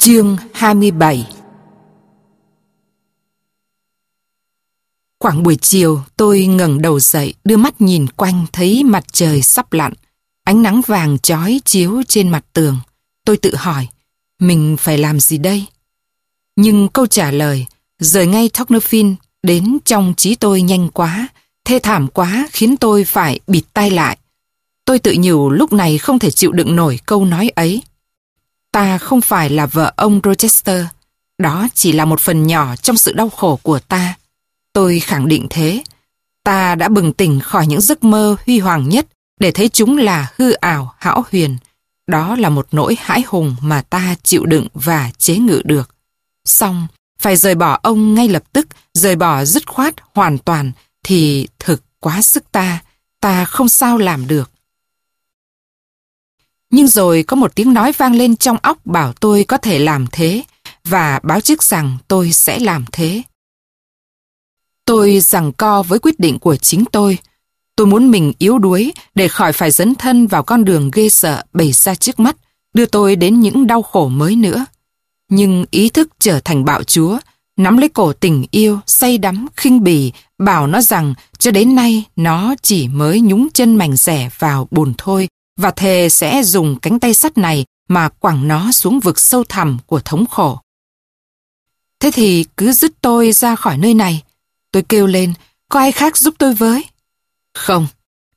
Chương 27 Khoảng buổi chiều, tôi ngẩng đầu dậy, đưa mắt nhìn quanh thấy mặt trời sắp lặn. Ánh nắng vàng chói chiếu trên mặt tường. Tôi tự hỏi, mình phải làm gì đây? Nhưng câu trả lời, rời ngay Tocnofin đến trong trí tôi nhanh quá, thê thảm quá khiến tôi phải bịt tay lại. Tôi tự nhủ lúc này không thể chịu đựng nổi câu nói ấy. Ta không phải là vợ ông Rochester. Đó chỉ là một phần nhỏ trong sự đau khổ của ta. Tôi khẳng định thế. Ta đã bừng tỉnh khỏi những giấc mơ huy hoàng nhất để thấy chúng là hư ảo, hão huyền. Đó là một nỗi hãi hùng mà ta chịu đựng và chế ngự được. Xong, phải rời bỏ ông ngay lập tức, rời bỏ dứt khoát hoàn toàn thì thực quá sức ta. Ta không sao làm được. Nhưng rồi có một tiếng nói vang lên trong óc bảo tôi có thể làm thế và báo trước rằng tôi sẽ làm thế. Tôi rằng co với quyết định của chính tôi. Tôi muốn mình yếu đuối để khỏi phải dấn thân vào con đường ghê sợ bày ra trước mắt, đưa tôi đến những đau khổ mới nữa. Nhưng ý thức trở thành bạo chúa, nắm lấy cổ tình yêu, say đắm, khinh bỉ, bảo nó rằng cho đến nay nó chỉ mới nhúng chân mảnh rẻ vào bùn thôi và thề sẽ dùng cánh tay sắt này mà quẳng nó xuống vực sâu thẳm của thống khổ. Thế thì cứ dứt tôi ra khỏi nơi này. Tôi kêu lên, có ai khác giúp tôi với? Không,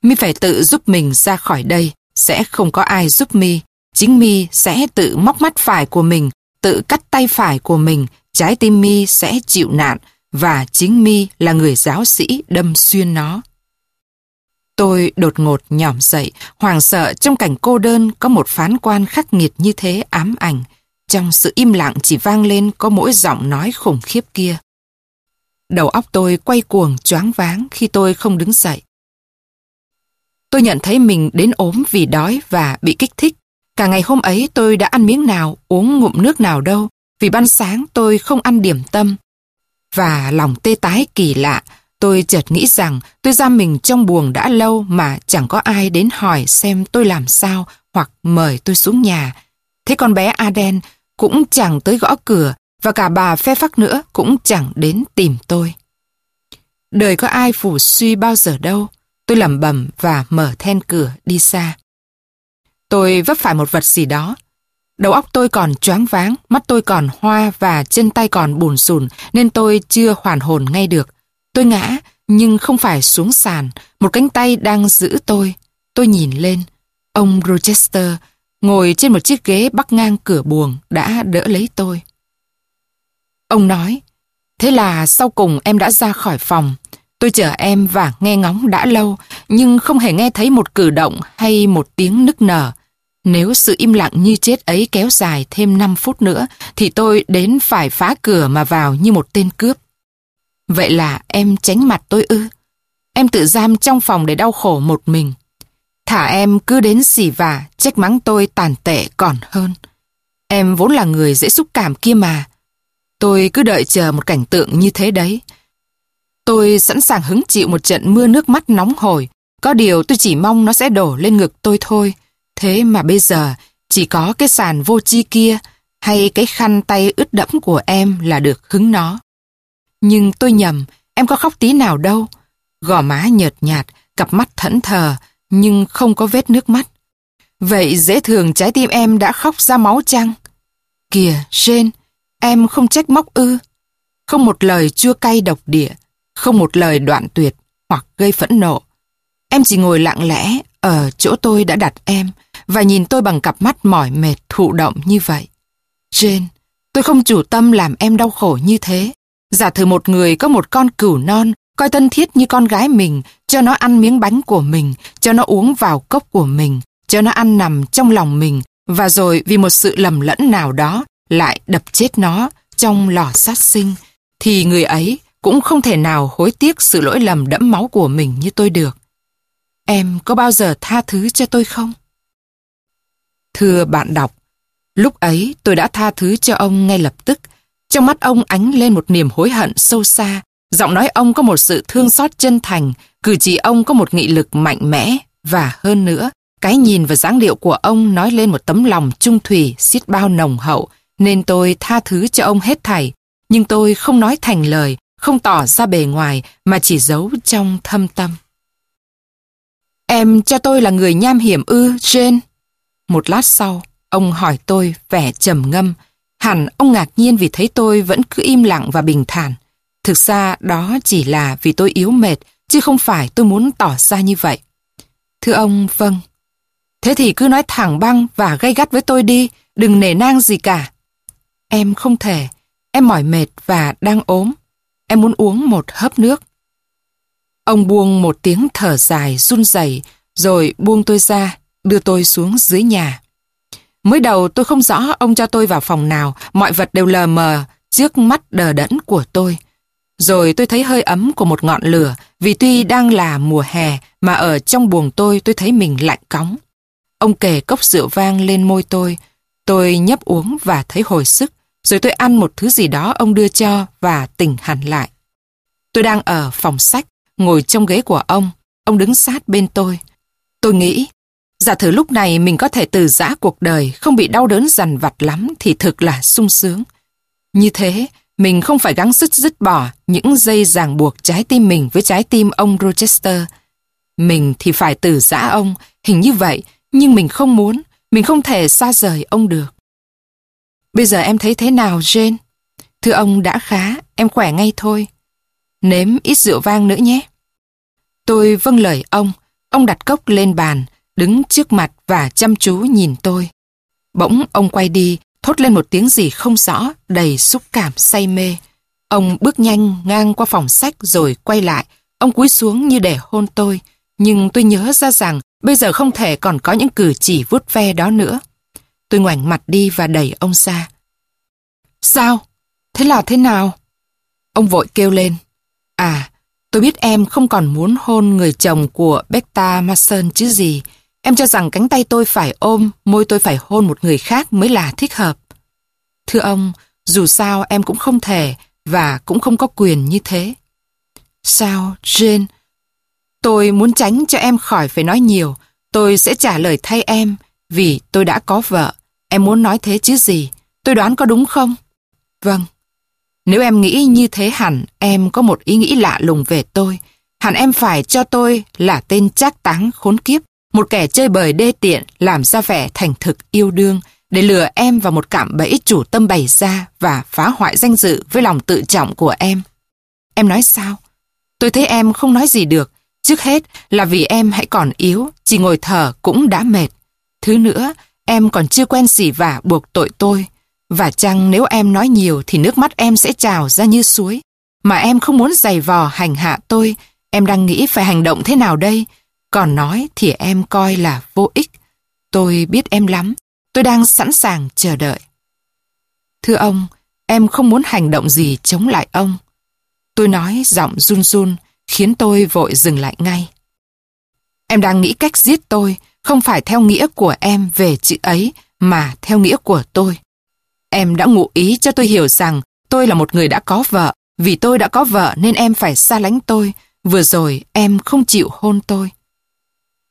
mi phải tự giúp mình ra khỏi đây, sẽ không có ai giúp mi. Chính mi sẽ tự móc mắt phải của mình, tự cắt tay phải của mình, trái tim mi sẽ chịu nạn và chính mi là người giáo sĩ đâm xuyên nó. Tôi đột ngột nhỏm dậy, hoàng sợ trong cảnh cô đơn có một phán quan khắc nghiệt như thế ám ảnh. Trong sự im lặng chỉ vang lên có mỗi giọng nói khủng khiếp kia. Đầu óc tôi quay cuồng choáng váng khi tôi không đứng dậy. Tôi nhận thấy mình đến ốm vì đói và bị kích thích. Cả ngày hôm ấy tôi đã ăn miếng nào, uống ngụm nước nào đâu, vì ban sáng tôi không ăn điểm tâm. Và lòng tê tái kỳ lạ, Tôi chợt nghĩ rằng tôi giam mình trong buồng đã lâu mà chẳng có ai đến hỏi xem tôi làm sao hoặc mời tôi xuống nhà. Thế con bé Aden cũng chẳng tới gõ cửa và cả bà phe phắc nữa cũng chẳng đến tìm tôi. Đời có ai phủ suy bao giờ đâu. Tôi lẩm bẩm và mở then cửa đi xa. Tôi vấp phải một vật gì đó. Đầu óc tôi còn choáng váng, mắt tôi còn hoa và chân tay còn bùn sùn nên tôi chưa hoàn hồn ngay được. Tôi ngã, nhưng không phải xuống sàn, một cánh tay đang giữ tôi. Tôi nhìn lên, ông Rochester ngồi trên một chiếc ghế bắc ngang cửa buồng đã đỡ lấy tôi. Ông nói, thế là sau cùng em đã ra khỏi phòng. Tôi chờ em và nghe ngóng đã lâu, nhưng không hề nghe thấy một cử động hay một tiếng nức nở. Nếu sự im lặng như chết ấy kéo dài thêm 5 phút nữa, thì tôi đến phải phá cửa mà vào như một tên cướp. Vậy là em tránh mặt tôi ư? Em tự giam trong phòng để đau khổ một mình. Thả em cứ đến xỉ vả, trách mắng tôi tàn tệ còn hơn. Em vốn là người dễ xúc cảm kia mà. Tôi cứ đợi chờ một cảnh tượng như thế đấy. Tôi sẵn sàng hứng chịu một trận mưa nước mắt nóng hổi. Có điều tôi chỉ mong nó sẽ đổ lên ngực tôi thôi. Thế mà bây giờ chỉ có cái sàn vô chi kia hay cái khăn tay ướt đẫm của em là được hứng nó. Nhưng tôi nhầm, em có khóc tí nào đâu. Gò má nhợt nhạt, cặp mắt thẫn thờ, nhưng không có vết nước mắt. Vậy dễ thường trái tim em đã khóc ra máu chăng? Kìa, Jane, em không trách móc ư. Không một lời chua cay độc địa, không một lời đoạn tuyệt hoặc gây phẫn nộ. Em chỉ ngồi lặng lẽ ở chỗ tôi đã đặt em và nhìn tôi bằng cặp mắt mỏi mệt thụ động như vậy. Jane, tôi không chủ tâm làm em đau khổ như thế. Giả thử một người có một con cừu non, coi thân thiết như con gái mình, cho nó ăn miếng bánh của mình, cho nó uống vào cốc của mình, cho nó ăn nằm trong lòng mình, và rồi vì một sự lầm lẫn nào đó lại đập chết nó trong lò sát sinh, thì người ấy cũng không thể nào hối tiếc sự lỗi lầm đẫm máu của mình như tôi được. Em có bao giờ tha thứ cho tôi không? Thưa bạn đọc, lúc ấy tôi đã tha thứ cho ông ngay lập tức trong mắt ông ánh lên một niềm hối hận sâu xa, giọng nói ông có một sự thương xót chân thành, cử chỉ ông có một nghị lực mạnh mẽ, và hơn nữa, cái nhìn và dáng điệu của ông nói lên một tấm lòng trung thủy, xiết bao nồng hậu, nên tôi tha thứ cho ông hết thảy, nhưng tôi không nói thành lời, không tỏ ra bề ngoài mà chỉ giấu trong thâm tâm. Em cho tôi là người nham hiểm ư, Jane? Một lát sau, ông hỏi tôi vẻ trầm ngâm. Hẳn ông ngạc nhiên vì thấy tôi vẫn cứ im lặng và bình thản. Thực ra đó chỉ là vì tôi yếu mệt, chứ không phải tôi muốn tỏ ra như vậy. Thưa ông, vâng. Thế thì cứ nói thẳng băng và gay gắt với tôi đi, đừng nể nang gì cả. Em không thể, em mỏi mệt và đang ốm. Em muốn uống một hớp nước. Ông buông một tiếng thở dài run rẩy rồi buông tôi ra, đưa tôi xuống dưới nhà. Mới đầu tôi không rõ ông cho tôi vào phòng nào, mọi vật đều lờ mờ trước mắt đờ đẫn của tôi. Rồi tôi thấy hơi ấm của một ngọn lửa, vì tuy đang là mùa hè mà ở trong buồng tôi tôi thấy mình lạnh cóng. Ông kề cốc rượu vang lên môi tôi, tôi nhấp uống và thấy hồi sức, rồi tôi ăn một thứ gì đó ông đưa cho và tỉnh hẳn lại. Tôi đang ở phòng sách, ngồi trong ghế của ông, ông đứng sát bên tôi. Tôi nghĩ, giả thử lúc này mình có thể từ giã cuộc đời, không bị đau đớn dằn vặt lắm thì thực là sung sướng. Như thế, mình không phải gắng sức dứt bỏ những dây ràng buộc trái tim mình với trái tim ông Rochester. Mình thì phải từ giã ông, hình như vậy, nhưng mình không muốn, mình không thể xa rời ông được. Bây giờ em thấy thế nào, Jane? Thưa ông đã khá, em khỏe ngay thôi. Nếm ít rượu vang nữa nhé. Tôi vâng lời ông, ông đặt cốc lên bàn, đứng trước mặt và chăm chú nhìn tôi. Bỗng ông quay đi, thốt lên một tiếng gì không rõ, đầy xúc cảm say mê. Ông bước nhanh ngang qua phòng sách rồi quay lại, ông cúi xuống như để hôn tôi, nhưng tôi nhớ ra rằng bây giờ không thể còn có những cử chỉ vuốt ve đó nữa. Tôi ngoảnh mặt đi và đẩy ông ra. Sao? Thế là thế nào? Ông vội kêu lên. À, tôi biết em không còn muốn hôn người chồng của Becta Mason chứ gì. Em cho rằng cánh tay tôi phải ôm, môi tôi phải hôn một người khác mới là thích hợp. Thưa ông, dù sao em cũng không thể và cũng không có quyền như thế. Sao, Jane? Tôi muốn tránh cho em khỏi phải nói nhiều. Tôi sẽ trả lời thay em vì tôi đã có vợ. Em muốn nói thế chứ gì? Tôi đoán có đúng không? Vâng. Nếu em nghĩ như thế hẳn em có một ý nghĩ lạ lùng về tôi. Hẳn em phải cho tôi là tên trác táng khốn kiếp, một kẻ chơi bời đê tiện làm ra vẻ thành thực yêu đương để lừa em vào một cạm bẫy chủ tâm bày ra và phá hoại danh dự với lòng tự trọng của em. Em nói sao? Tôi thấy em không nói gì được. Trước hết là vì em hãy còn yếu, chỉ ngồi thở cũng đã mệt. Thứ nữa, em còn chưa quen gì vả buộc tội tôi. Và chăng nếu em nói nhiều thì nước mắt em sẽ trào ra như suối. Mà em không muốn giày vò hành hạ tôi, em đang nghĩ phải hành động thế nào đây? Còn nói thì em coi là vô ích. Tôi biết em lắm, tôi đang sẵn sàng chờ đợi. Thưa ông, em không muốn hành động gì chống lại ông. Tôi nói giọng run run, khiến tôi vội dừng lại ngay. Em đang nghĩ cách giết tôi, không phải theo nghĩa của em về chữ ấy, mà theo nghĩa của tôi. Em đã ngụ ý cho tôi hiểu rằng tôi là một người đã có vợ. Vì tôi đã có vợ nên em phải xa lánh tôi. Vừa rồi em không chịu hôn tôi.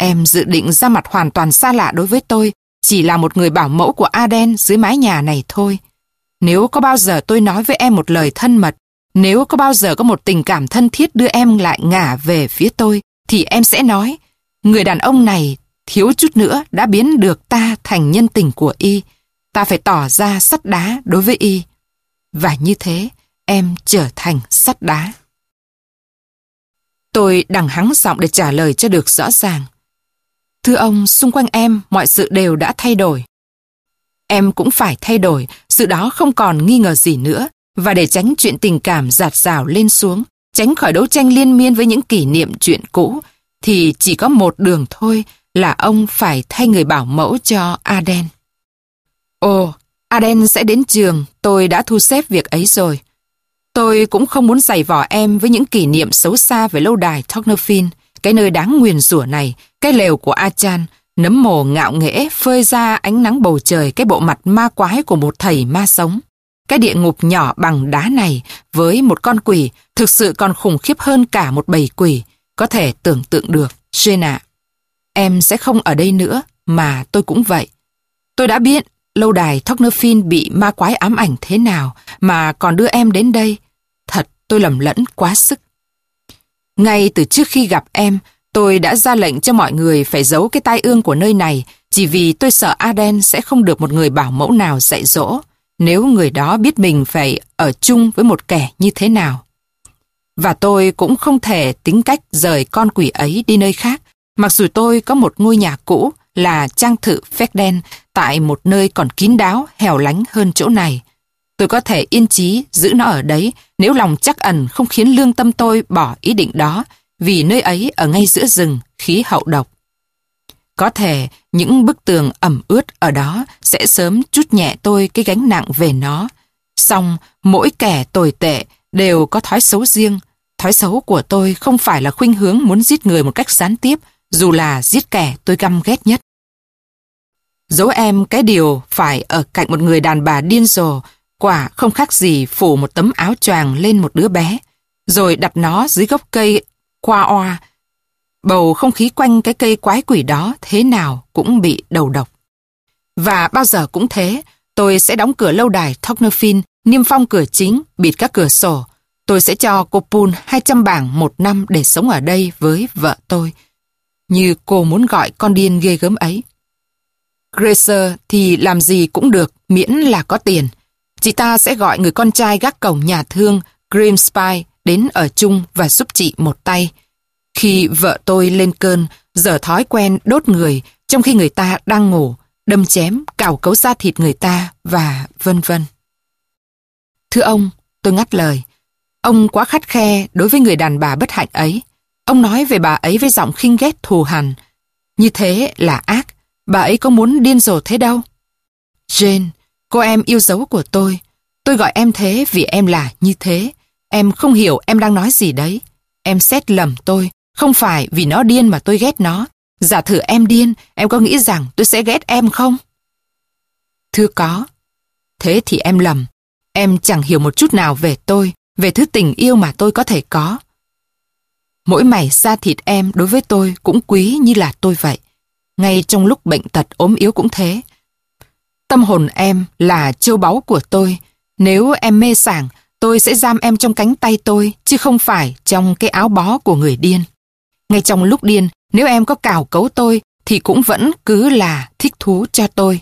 Em dự định ra mặt hoàn toàn xa lạ đối với tôi, chỉ là một người bảo mẫu của Aden dưới mái nhà này thôi. Nếu có bao giờ tôi nói với em một lời thân mật, nếu có bao giờ có một tình cảm thân thiết đưa em lại ngả về phía tôi, thì em sẽ nói, người đàn ông này thiếu chút nữa đã biến được ta thành nhân tình của y. Ta phải tỏ ra sắt đá đối với y. Và như thế, em trở thành sắt đá. Tôi đằng hắng giọng để trả lời cho được rõ ràng. Thưa ông, xung quanh em mọi sự đều đã thay đổi. Em cũng phải thay đổi, sự đó không còn nghi ngờ gì nữa. Và để tránh chuyện tình cảm giạt rào lên xuống, tránh khỏi đấu tranh liên miên với những kỷ niệm chuyện cũ, thì chỉ có một đường thôi là ông phải thay người bảo mẫu cho Aden. Ồ, Aden sẽ đến trường, tôi đã thu xếp việc ấy rồi. Tôi cũng không muốn giày vò em với những kỷ niệm xấu xa về lâu đài Tocnofin, cái nơi đáng nguyền rủa này, cái lều của Achan, nấm mồ ngạo nghễ phơi ra ánh nắng bầu trời cái bộ mặt ma quái của một thầy ma sống. Cái địa ngục nhỏ bằng đá này với một con quỷ thực sự còn khủng khiếp hơn cả một bầy quỷ, có thể tưởng tượng được, Jenna. Em sẽ không ở đây nữa, mà tôi cũng vậy. Tôi đã biết lâu đài Thocnerfin bị ma quái ám ảnh thế nào mà còn đưa em đến đây. Thật, tôi lầm lẫn quá sức. Ngay từ trước khi gặp em, tôi đã ra lệnh cho mọi người phải giấu cái tai ương của nơi này chỉ vì tôi sợ Aden sẽ không được một người bảo mẫu nào dạy dỗ nếu người đó biết mình phải ở chung với một kẻ như thế nào. Và tôi cũng không thể tính cách rời con quỷ ấy đi nơi khác, mặc dù tôi có một ngôi nhà cũ là trang thự phép đen tại một nơi còn kín đáo, hẻo lánh hơn chỗ này. Tôi có thể yên chí giữ nó ở đấy nếu lòng chắc ẩn không khiến lương tâm tôi bỏ ý định đó, vì nơi ấy ở ngay giữa rừng, khí hậu độc. Có thể những bức tường ẩm ướt ở đó sẽ sớm chút nhẹ tôi cái gánh nặng về nó. Xong, mỗi kẻ tồi tệ đều có thói xấu riêng. Thói xấu của tôi không phải là khuynh hướng muốn giết người một cách gián tiếp, dù là giết kẻ tôi găm ghét nhất. Dấu em cái điều phải ở cạnh một người đàn bà điên rồ, quả không khác gì phủ một tấm áo choàng lên một đứa bé, rồi đặt nó dưới gốc cây qua oa. Bầu không khí quanh cái cây quái quỷ đó thế nào cũng bị đầu độc. Và bao giờ cũng thế, tôi sẽ đóng cửa lâu đài Tocnofin, niêm phong cửa chính, bịt các cửa sổ. Tôi sẽ cho cô Pun 200 bảng một năm để sống ở đây với vợ tôi. Như cô muốn gọi con điên ghê gớm ấy. Gracer thì làm gì cũng được, miễn là có tiền. Chị ta sẽ gọi người con trai gác cổng nhà thương Grimspy đến ở chung và giúp chị một tay. Khi vợ tôi lên cơn, giờ thói quen đốt người trong khi người ta đang ngủ, đâm chém, cào cấu da thịt người ta và vân vân. Thưa ông, tôi ngắt lời. Ông quá khắt khe đối với người đàn bà bất hạnh ấy. Ông nói về bà ấy với giọng khinh ghét thù hằn. Như thế là ác, bà ấy có muốn điên rồ thế đâu. Jane, cô em yêu dấu của tôi. Tôi gọi em thế vì em là như thế. Em không hiểu em đang nói gì đấy. Em xét lầm tôi, không phải vì nó điên mà tôi ghét nó. Giả thử em điên, em có nghĩ rằng tôi sẽ ghét em không? Thưa có. Thế thì em lầm. Em chẳng hiểu một chút nào về tôi, về thứ tình yêu mà tôi có thể có. Mỗi mảy da thịt em đối với tôi cũng quý như là tôi vậy. Ngay trong lúc bệnh tật ốm yếu cũng thế. Tâm hồn em là châu báu của tôi. Nếu em mê sảng, tôi sẽ giam em trong cánh tay tôi, chứ không phải trong cái áo bó của người điên. Ngay trong lúc điên, nếu em có cào cấu tôi, thì cũng vẫn cứ là thích thú cho tôi.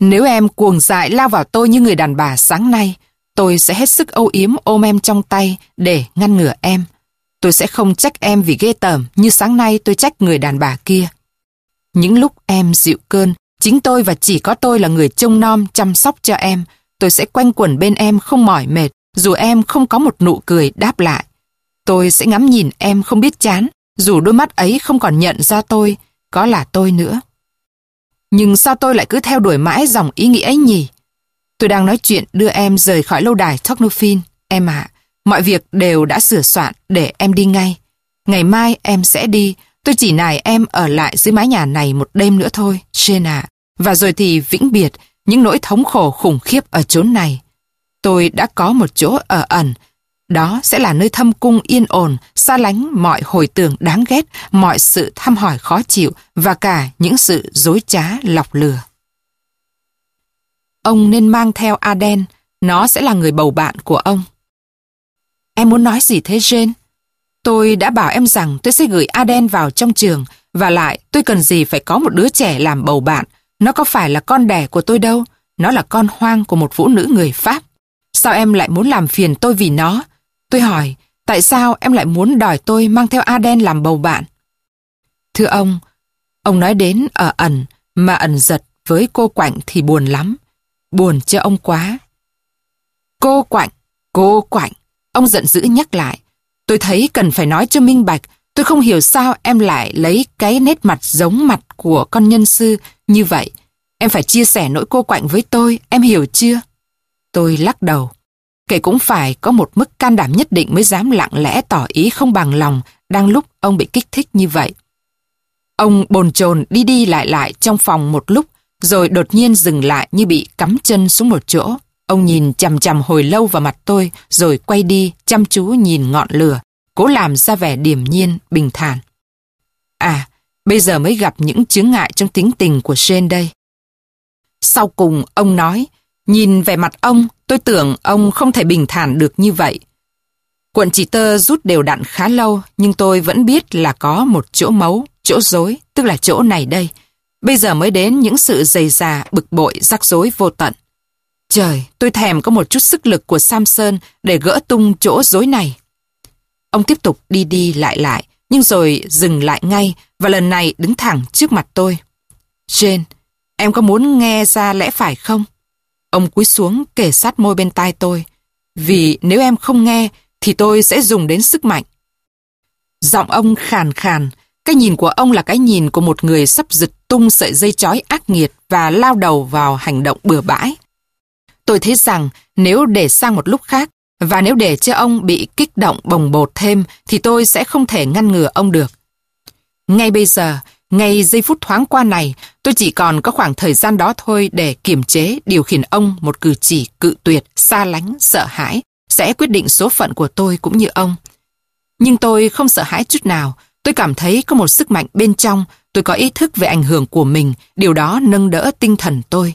Nếu em cuồng dại lao vào tôi như người đàn bà sáng nay, tôi sẽ hết sức âu yếm ôm em trong tay để ngăn ngừa em. Tôi sẽ không trách em vì ghê tởm như sáng nay tôi trách người đàn bà kia. Những lúc em dịu cơn, chính tôi và chỉ có tôi là người trông nom chăm sóc cho em. Tôi sẽ quanh quẩn bên em không mỏi mệt, dù em không có một nụ cười đáp lại. Tôi sẽ ngắm nhìn em không biết chán, dù đôi mắt ấy không còn nhận ra tôi, có là tôi nữa. Nhưng sao tôi lại cứ theo đuổi mãi dòng ý nghĩ ấy nhỉ? Tôi đang nói chuyện đưa em rời khỏi lâu đài Tocnofin, em ạ. Mọi việc đều đã sửa soạn để em đi ngay. Ngày mai em sẽ đi, tôi chỉ nài em ở lại dưới mái nhà này một đêm nữa thôi, Jane ạ. Và rồi thì vĩnh biệt, những nỗi thống khổ khủng khiếp ở chốn này. Tôi đã có một chỗ ở ẩn, đó sẽ là nơi thâm cung yên ổn, xa lánh mọi hồi tưởng đáng ghét, mọi sự thăm hỏi khó chịu và cả những sự dối trá lọc lừa. Ông nên mang theo Aden, nó sẽ là người bầu bạn của ông. Em muốn nói gì thế Jane? Tôi đã bảo em rằng tôi sẽ gửi Aden vào trong trường và lại tôi cần gì phải có một đứa trẻ làm bầu bạn. Nó có phải là con đẻ của tôi đâu. Nó là con hoang của một vũ nữ người Pháp. Sao em lại muốn làm phiền tôi vì nó? Tôi hỏi, tại sao em lại muốn đòi tôi mang theo Aden làm bầu bạn? Thưa ông, ông nói đến ở ẩn mà ẩn giật với cô Quạnh thì buồn lắm. Buồn cho ông quá. Cô Quạnh, cô Quạnh. Ông giận dữ nhắc lại. Tôi thấy cần phải nói cho minh bạch. Tôi không hiểu sao em lại lấy cái nét mặt giống mặt của con nhân sư như vậy. Em phải chia sẻ nỗi cô quạnh với tôi, em hiểu chưa? Tôi lắc đầu. Kể cũng phải có một mức can đảm nhất định mới dám lặng lẽ tỏ ý không bằng lòng đang lúc ông bị kích thích như vậy. Ông bồn chồn đi đi lại lại trong phòng một lúc rồi đột nhiên dừng lại như bị cắm chân xuống một chỗ. Ông nhìn chằm chằm hồi lâu vào mặt tôi, rồi quay đi, chăm chú nhìn ngọn lửa, cố làm ra vẻ điềm nhiên, bình thản. À, bây giờ mới gặp những chướng ngại trong tính tình của Shane đây. Sau cùng ông nói, nhìn về mặt ông, tôi tưởng ông không thể bình thản được như vậy. Cuộn chỉ tơ rút đều đặn khá lâu, nhưng tôi vẫn biết là có một chỗ mấu, chỗ rối, tức là chỗ này đây. Bây giờ mới đến những sự dày già bực bội, rắc rối vô tận. Trời, tôi thèm có một chút sức lực của Samson để gỡ tung chỗ rối này. Ông tiếp tục đi đi lại lại, nhưng rồi dừng lại ngay và lần này đứng thẳng trước mặt tôi. Jane, em có muốn nghe ra lẽ phải không? Ông cúi xuống kể sát môi bên tai tôi. Vì nếu em không nghe thì tôi sẽ dùng đến sức mạnh. Giọng ông khàn khàn, cái nhìn của ông là cái nhìn của một người sắp giật tung sợi dây chói ác nghiệt và lao đầu vào hành động bừa bãi. Tôi thấy rằng nếu để sang một lúc khác và nếu để cho ông bị kích động bồng bột thêm thì tôi sẽ không thể ngăn ngừa ông được. Ngay bây giờ, ngay giây phút thoáng qua này, tôi chỉ còn có khoảng thời gian đó thôi để kiềm chế, điều khiển ông một cử chỉ cự tuyệt, xa lánh, sợ hãi, sẽ quyết định số phận của tôi cũng như ông. Nhưng tôi không sợ hãi chút nào, tôi cảm thấy có một sức mạnh bên trong, tôi có ý thức về ảnh hưởng của mình, điều đó nâng đỡ tinh thần tôi.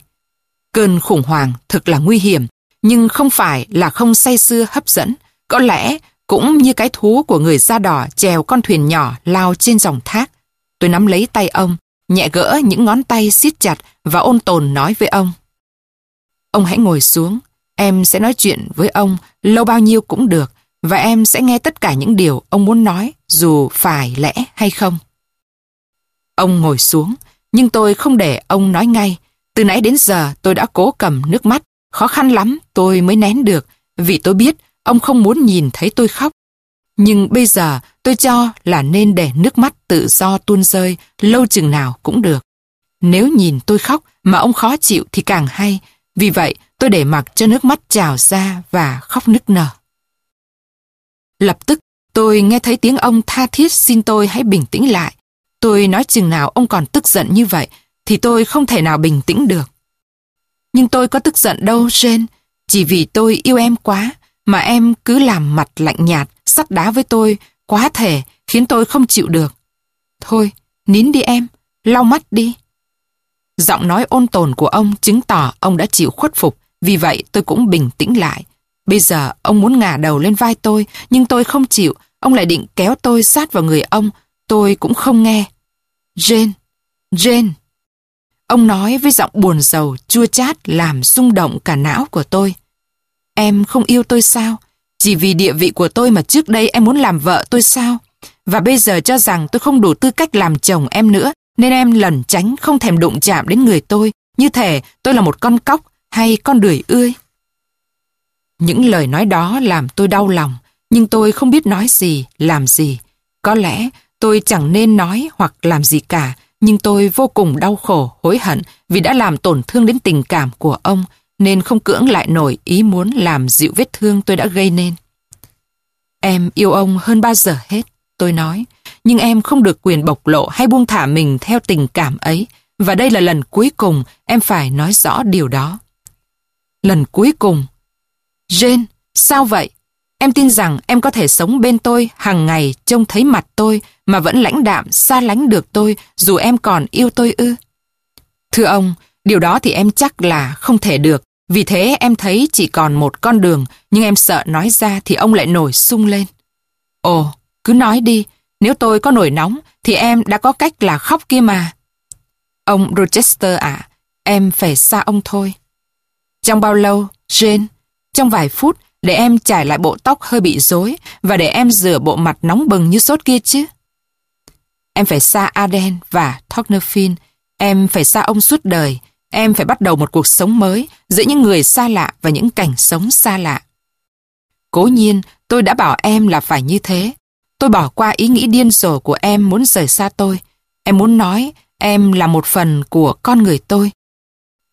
Cơn khủng hoảng thực là nguy hiểm, nhưng không phải là không say xưa hấp dẫn. Có lẽ cũng như cái thú của người da đỏ chèo con thuyền nhỏ lao trên dòng thác. Tôi nắm lấy tay ông, nhẹ gỡ những ngón tay siết chặt và ôn tồn nói với ông. Ông hãy ngồi xuống, em sẽ nói chuyện với ông lâu bao nhiêu cũng được và em sẽ nghe tất cả những điều ông muốn nói dù phải lẽ hay không. Ông ngồi xuống, nhưng tôi không để ông nói ngay. Từ nãy đến giờ tôi đã cố cầm nước mắt, khó khăn lắm tôi mới nén được vì tôi biết ông không muốn nhìn thấy tôi khóc. Nhưng bây giờ tôi cho là nên để nước mắt tự do tuôn rơi lâu chừng nào cũng được. Nếu nhìn tôi khóc mà ông khó chịu thì càng hay. Vì vậy tôi để mặc cho nước mắt trào ra và khóc nức nở. Lập tức tôi nghe thấy tiếng ông tha thiết xin tôi hãy bình tĩnh lại. Tôi nói chừng nào ông còn tức giận như vậy thì tôi không thể nào bình tĩnh được. Nhưng tôi có tức giận đâu Jane, chỉ vì tôi yêu em quá mà em cứ làm mặt lạnh nhạt, sắt đá với tôi, quá thể, khiến tôi không chịu được. Thôi, nín đi em, lau mắt đi. Giọng nói ôn tồn của ông chứng tỏ ông đã chịu khuất phục, vì vậy tôi cũng bình tĩnh lại. Bây giờ ông muốn ngả đầu lên vai tôi, nhưng tôi không chịu, ông lại định kéo tôi sát vào người ông, tôi cũng không nghe. Jane, Jane. Ông nói với giọng buồn rầu, chua chát làm rung động cả não của tôi. Em không yêu tôi sao? Chỉ vì địa vị của tôi mà trước đây em muốn làm vợ tôi sao? Và bây giờ cho rằng tôi không đủ tư cách làm chồng em nữa, nên em lẩn tránh không thèm đụng chạm đến người tôi, như thể tôi là một con cóc hay con đười ươi. Những lời nói đó làm tôi đau lòng, nhưng tôi không biết nói gì, làm gì. Có lẽ tôi chẳng nên nói hoặc làm gì cả, nhưng tôi vô cùng đau khổ, hối hận vì đã làm tổn thương đến tình cảm của ông, nên không cưỡng lại nổi ý muốn làm dịu vết thương tôi đã gây nên. Em yêu ông hơn bao giờ hết, tôi nói, nhưng em không được quyền bộc lộ hay buông thả mình theo tình cảm ấy, và đây là lần cuối cùng em phải nói rõ điều đó. Lần cuối cùng. Jane, sao vậy? Em tin rằng em có thể sống bên tôi hàng ngày trông thấy mặt tôi mà vẫn lãnh đạm xa lánh được tôi dù em còn yêu tôi ư. Thưa ông, điều đó thì em chắc là không thể được. Vì thế em thấy chỉ còn một con đường nhưng em sợ nói ra thì ông lại nổi sung lên. Ồ, cứ nói đi, nếu tôi có nổi nóng thì em đã có cách là khóc kia mà. Ông Rochester ạ, em phải xa ông thôi. Trong bao lâu, Jane? Trong vài phút để em trải lại bộ tóc hơi bị rối và để em rửa bộ mặt nóng bừng như sốt kia chứ. Em phải xa Aden và Tocnerfin. Em phải xa ông suốt đời. Em phải bắt đầu một cuộc sống mới giữa những người xa lạ và những cảnh sống xa lạ. Cố nhiên, tôi đã bảo em là phải như thế. Tôi bỏ qua ý nghĩ điên rồ của em muốn rời xa tôi. Em muốn nói em là một phần của con người tôi.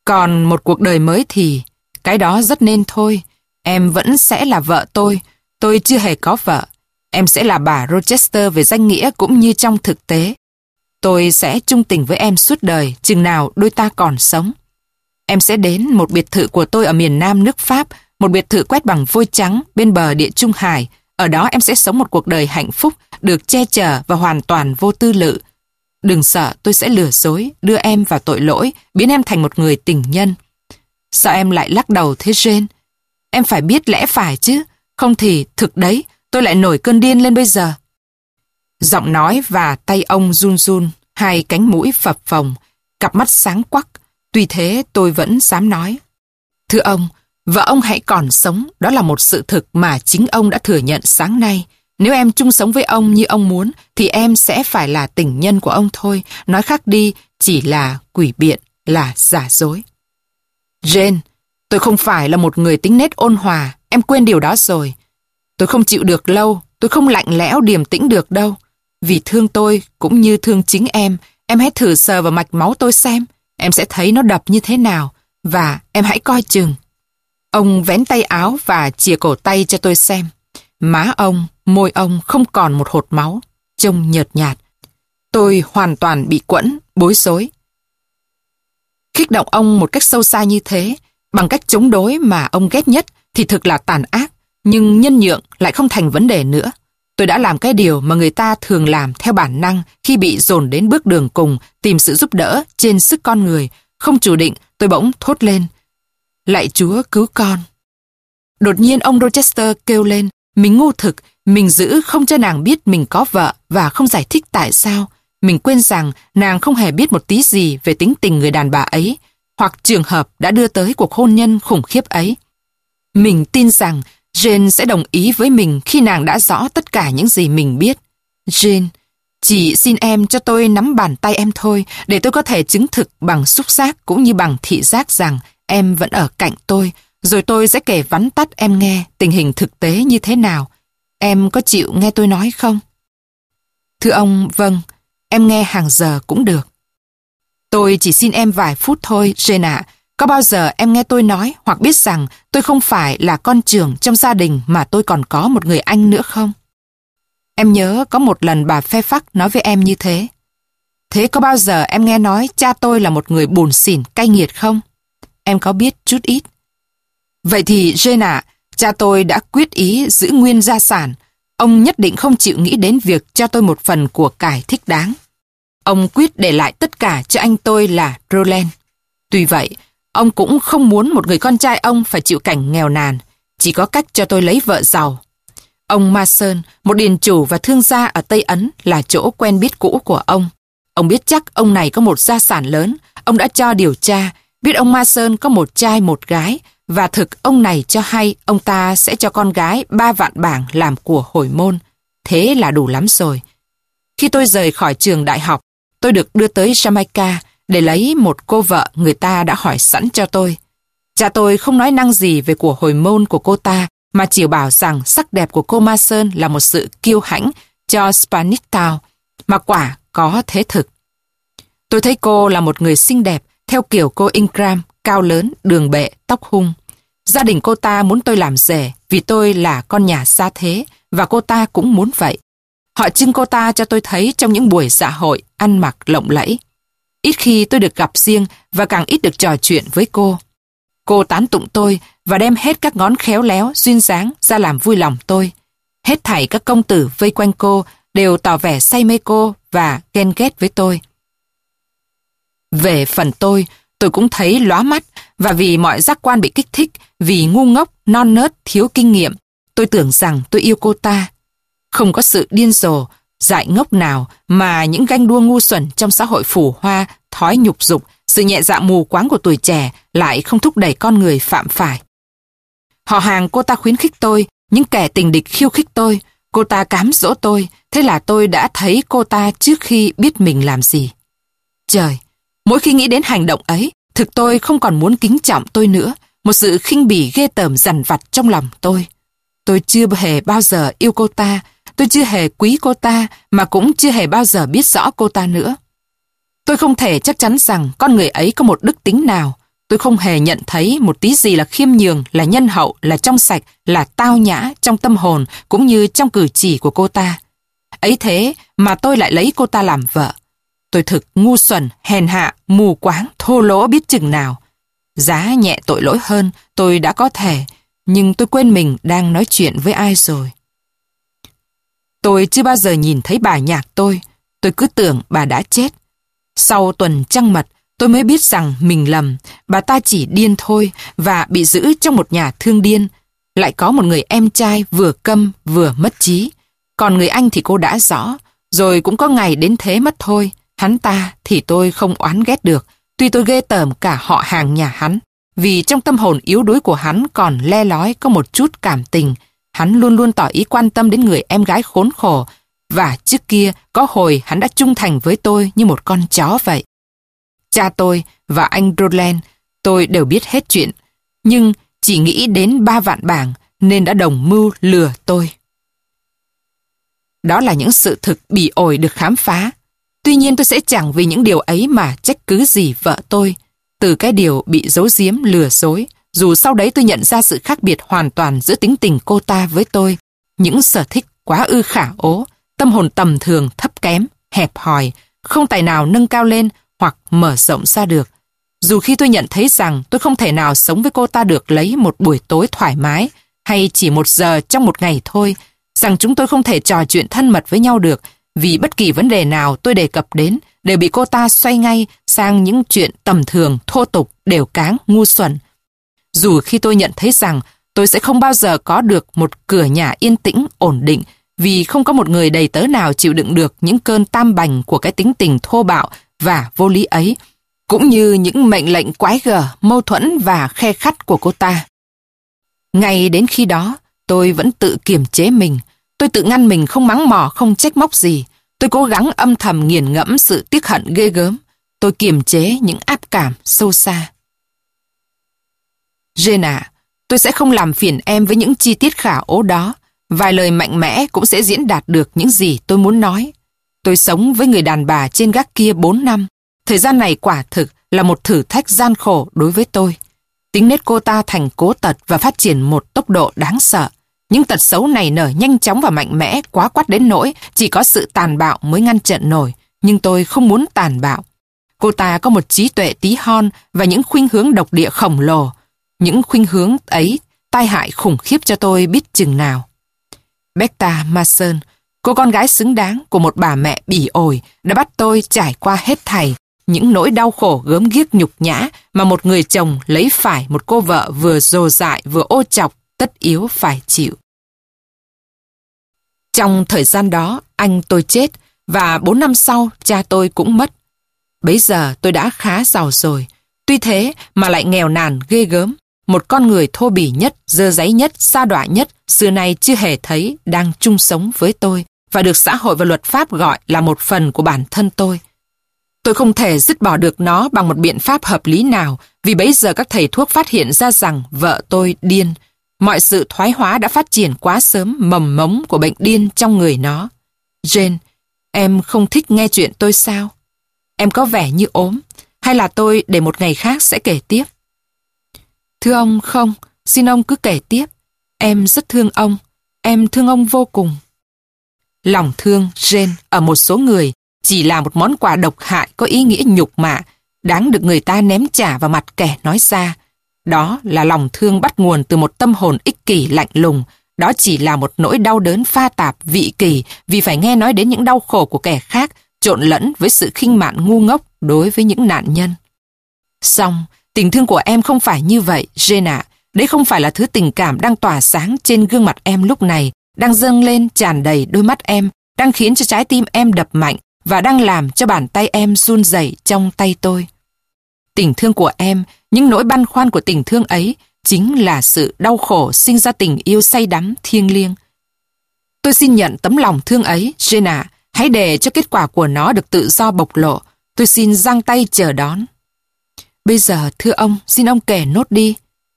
Còn một cuộc đời mới thì, cái đó rất nên thôi. Em vẫn sẽ là vợ tôi. Tôi chưa hề có vợ. Em sẽ là bà Rochester về danh nghĩa cũng như trong thực tế. Tôi sẽ chung tình với em suốt đời, chừng nào đôi ta còn sống. Em sẽ đến một biệt thự của tôi ở miền Nam nước Pháp, một biệt thự quét bằng vôi trắng bên bờ địa Trung Hải. Ở đó em sẽ sống một cuộc đời hạnh phúc, được che chở và hoàn toàn vô tư lự. đừng sợ tôi sẽ lừa dối, đưa em vào tội lỗi, biến em thành một người tình nhân. Sao em lại lắc đầu thế Jane? Em phải biết lẽ phải chứ, không thì thực đấy, tôi lại nổi cơn điên lên bây giờ. Giọng nói và tay ông run run, hai cánh mũi phập phồng, cặp mắt sáng quắc. Tuy thế tôi vẫn dám nói. Thưa ông, vợ ông hãy còn sống, đó là một sự thực mà chính ông đã thừa nhận sáng nay. Nếu em chung sống với ông như ông muốn, thì em sẽ phải là tình nhân của ông thôi. Nói khác đi, chỉ là quỷ biện, là giả dối. Jane, tôi không phải là một người tính nết ôn hòa, em quên điều đó rồi. Tôi không chịu được lâu, tôi không lạnh lẽo điềm tĩnh được đâu. Vì thương tôi cũng như thương chính em, em hãy thử sờ vào mạch máu tôi xem. Em sẽ thấy nó đập như thế nào. Và em hãy coi chừng. Ông vén tay áo và chìa cổ tay cho tôi xem. Má ông, môi ông không còn một hột máu, trông nhợt nhạt. Tôi hoàn toàn bị quẫn, bối rối. Khích động ông một cách sâu xa như thế, bằng cách chống đối mà ông ghét nhất thì thực là tàn ác, nhưng nhân nhượng lại không thành vấn đề nữa. Tôi đã làm cái điều mà người ta thường làm theo bản năng khi bị dồn đến bước đường cùng tìm sự giúp đỡ trên sức con người. Không chủ định, tôi bỗng thốt lên. Lạy Chúa cứu con. Đột nhiên ông Rochester kêu lên, mình ngu thực, mình giữ không cho nàng biết mình có vợ và không giải thích tại sao. Mình quên rằng nàng không hề biết một tí gì về tính tình người đàn bà ấy, hoặc trường hợp đã đưa tới cuộc hôn nhân khủng khiếp ấy. Mình tin rằng Jane sẽ đồng ý với mình khi nàng đã rõ tất cả những gì mình biết. Jane, chỉ xin em cho tôi nắm bàn tay em thôi để tôi có thể chứng thực bằng xúc giác cũng như bằng thị giác rằng em vẫn ở cạnh tôi, rồi tôi sẽ kể vắn tắt em nghe tình hình thực tế như thế nào. Em có chịu nghe tôi nói không? Thưa ông, vâng, em nghe hàng giờ cũng được. Tôi chỉ xin em vài phút thôi, Jane ạ, có bao giờ em nghe tôi nói hoặc biết rằng tôi không phải là con trưởng trong gia đình mà tôi còn có một người anh nữa không? Em nhớ có một lần bà phe phắc nói với em như thế. Thế có bao giờ em nghe nói cha tôi là một người buồn xỉn, cay nghiệt không? Em có biết chút ít. Vậy thì Jane cha tôi đã quyết ý giữ nguyên gia sản. Ông nhất định không chịu nghĩ đến việc cho tôi một phần của cải thích đáng. Ông quyết để lại tất cả cho anh tôi là Roland. Tuy vậy, Ông cũng không muốn một người con trai ông phải chịu cảnh nghèo nàn, chỉ có cách cho tôi lấy vợ giàu. Ông Mason, một điền chủ và thương gia ở Tây Ấn là chỗ quen biết cũ của ông. Ông biết chắc ông này có một gia sản lớn, ông đã cho điều tra, biết ông Mason có một trai một gái, và thực ông này cho hay ông ta sẽ cho con gái ba vạn bảng làm của hồi môn. Thế là đủ lắm rồi. Khi tôi rời khỏi trường đại học, tôi được đưa tới Jamaica, để lấy một cô vợ người ta đã hỏi sẵn cho tôi. Cha tôi không nói năng gì về của hồi môn của cô ta, mà chỉ bảo rằng sắc đẹp của cô Ma Sơn là một sự kiêu hãnh cho Spanish Town, mà quả có thế thực. Tôi thấy cô là một người xinh đẹp, theo kiểu cô Ingram, cao lớn, đường bệ, tóc hung. Gia đình cô ta muốn tôi làm rể vì tôi là con nhà xa thế và cô ta cũng muốn vậy. Họ trưng cô ta cho tôi thấy trong những buổi dạ hội ăn mặc lộng lẫy. Ít khi tôi được gặp riêng và càng ít được trò chuyện với cô. Cô tán tụng tôi và đem hết các ngón khéo léo, duyên dáng ra làm vui lòng tôi. Hết thảy các công tử vây quanh cô đều tỏ vẻ say mê cô và ghen ghét với tôi. Về phần tôi, tôi cũng thấy lóa mắt và vì mọi giác quan bị kích thích, vì ngu ngốc, non nớt, thiếu kinh nghiệm, tôi tưởng rằng tôi yêu cô ta. Không có sự điên rồ, dại ngốc nào mà những ganh đua ngu xuẩn trong xã hội phủ hoa, thói nhục dục, sự nhẹ dạ mù quáng của tuổi trẻ lại không thúc đẩy con người phạm phải. Họ hàng cô ta khuyến khích tôi, những kẻ tình địch khiêu khích tôi, cô ta cám dỗ tôi, thế là tôi đã thấy cô ta trước khi biết mình làm gì. Trời, mỗi khi nghĩ đến hành động ấy, thực tôi không còn muốn kính trọng tôi nữa, một sự khinh bỉ ghê tởm dằn vặt trong lòng tôi. Tôi chưa hề bao giờ yêu cô ta, Tôi chưa hề quý cô ta mà cũng chưa hề bao giờ biết rõ cô ta nữa. Tôi không thể chắc chắn rằng con người ấy có một đức tính nào. Tôi không hề nhận thấy một tí gì là khiêm nhường, là nhân hậu, là trong sạch, là tao nhã trong tâm hồn cũng như trong cử chỉ của cô ta. Ấy thế mà tôi lại lấy cô ta làm vợ. Tôi thực ngu xuẩn, hèn hạ, mù quáng, thô lỗ biết chừng nào. Giá nhẹ tội lỗi hơn, tôi đã có thể, nhưng tôi quên mình đang nói chuyện với ai rồi. Tôi chưa bao giờ nhìn thấy bà nhạc tôi. tôi cứ tưởng bà đã chết. Sau tuần trăng mật, tôi mới biết rằng mình lầm, bà ta chỉ điên thôi và bị giữ trong một nhà thương điên. Lại có một người em trai vừa câm vừa mất trí. Còn người anh thì cô đã rõ, rồi cũng có ngày đến thế mất thôi. Hắn ta thì tôi không oán ghét được, tuy tôi ghê tởm cả họ hàng nhà hắn. Vì trong tâm hồn yếu đuối của hắn còn le lói có một chút cảm tình, hắn luôn luôn tỏ ý quan tâm đến người em gái khốn khổ, và trước kia có hồi hắn đã trung thành với tôi như một con chó vậy. Cha tôi và anh Roland, tôi đều biết hết chuyện, nhưng chỉ nghĩ đến ba vạn bảng nên đã đồng mưu lừa tôi. Đó là những sự thực bị ổi được khám phá. Tuy nhiên tôi sẽ chẳng vì những điều ấy mà trách cứ gì vợ tôi. Từ cái điều bị giấu giếm lừa dối, dù sau đấy tôi nhận ra sự khác biệt hoàn toàn giữa tính tình cô ta với tôi, những sở thích quá ư khả ố, tâm hồn tầm thường thấp kém, hẹp hòi, không tài nào nâng cao lên hoặc mở rộng ra được. Dù khi tôi nhận thấy rằng tôi không thể nào sống với cô ta được lấy một buổi tối thoải mái hay chỉ một giờ trong một ngày thôi, rằng chúng tôi không thể trò chuyện thân mật với nhau được vì bất kỳ vấn đề nào tôi đề cập đến đều bị cô ta xoay ngay sang những chuyện tầm thường, thô tục, đều cáng, ngu xuẩn. Dù khi tôi nhận thấy rằng tôi sẽ không bao giờ có được một cửa nhà yên tĩnh, ổn định vì không có một người đầy tớ nào chịu đựng được những cơn tam bành của cái tính tình thô bạo và vô lý ấy, cũng như những mệnh lệnh quái gở, mâu thuẫn và khe khắt của cô ta. Ngay đến khi đó, tôi vẫn tự kiềm chế mình, tôi tự ngăn mình không mắng mỏ, không trách móc gì. Tôi cố gắng âm thầm nghiền ngẫm sự tiếc hận ghê gớm. Tôi kiềm chế những áp cảm sâu xa. Jenna, à, tôi sẽ không làm phiền em với những chi tiết khả ố đó. Vài lời mạnh mẽ cũng sẽ diễn đạt được những gì tôi muốn nói. Tôi sống với người đàn bà trên gác kia 4 năm. Thời gian này quả thực là một thử thách gian khổ đối với tôi. Tính nết cô ta thành cố tật và phát triển một tốc độ đáng sợ. Những tật xấu này nở nhanh chóng và mạnh mẽ quá quát đến nỗi chỉ có sự tàn bạo mới ngăn chặn nổi. Nhưng tôi không muốn tàn bạo. Cô ta có một trí tuệ tí hon và những khuynh hướng độc địa khổng lồ. Những khuynh hướng ấy tai hại khủng khiếp cho tôi biết chừng nào. Becta Mason, cô con gái xứng đáng của một bà mẹ bỉ ổi đã bắt tôi trải qua hết thảy những nỗi đau khổ gớm ghiếc nhục nhã mà một người chồng lấy phải một cô vợ vừa dồ dại vừa ô chọc tất yếu phải chịu. Trong thời gian đó, anh tôi chết và bốn năm sau cha tôi cũng mất. Bấy giờ tôi đã khá giàu rồi. Tuy thế mà lại nghèo nàn ghê gớm. Một con người thô bỉ nhất, dơ giấy nhất, xa đọa nhất, xưa nay chưa hề thấy đang chung sống với tôi và được xã hội và luật pháp gọi là một phần của bản thân tôi. Tôi không thể dứt bỏ được nó bằng một biện pháp hợp lý nào vì bấy giờ các thầy thuốc phát hiện ra rằng vợ tôi điên. Mọi sự thoái hóa đã phát triển quá sớm mầm mống của bệnh điên trong người nó. Jane, em không thích nghe chuyện tôi sao? Em có vẻ như ốm, hay là tôi để một ngày khác sẽ kể tiếp? Thưa ông, không, xin ông cứ kể tiếp. Em rất thương ông, em thương ông vô cùng. Lòng thương, rên ở một số người chỉ là một món quà độc hại có ý nghĩa nhục mạ, đáng được người ta ném trả vào mặt kẻ nói ra. Đó là lòng thương bắt nguồn từ một tâm hồn ích kỷ lạnh lùng, đó chỉ là một nỗi đau đớn pha tạp, vị kỳ vì phải nghe nói đến những đau khổ của kẻ khác trộn lẫn với sự khinh mạn ngu ngốc đối với những nạn nhân. Xong, tình thương của em không phải như vậy, Jenna. Đấy không phải là thứ tình cảm đang tỏa sáng trên gương mặt em lúc này, đang dâng lên tràn đầy đôi mắt em, đang khiến cho trái tim em đập mạnh và đang làm cho bàn tay em run rẩy trong tay tôi. Tình thương của em, những nỗi băn khoăn của tình thương ấy chính là sự đau khổ sinh ra tình yêu say đắm thiêng liêng. Tôi xin nhận tấm lòng thương ấy, Jenna, hãy để cho kết quả của nó được tự do bộc lộ. Tôi xin giang tay chờ đón. Bây giờ, thưa ông, xin ông kể nốt đi.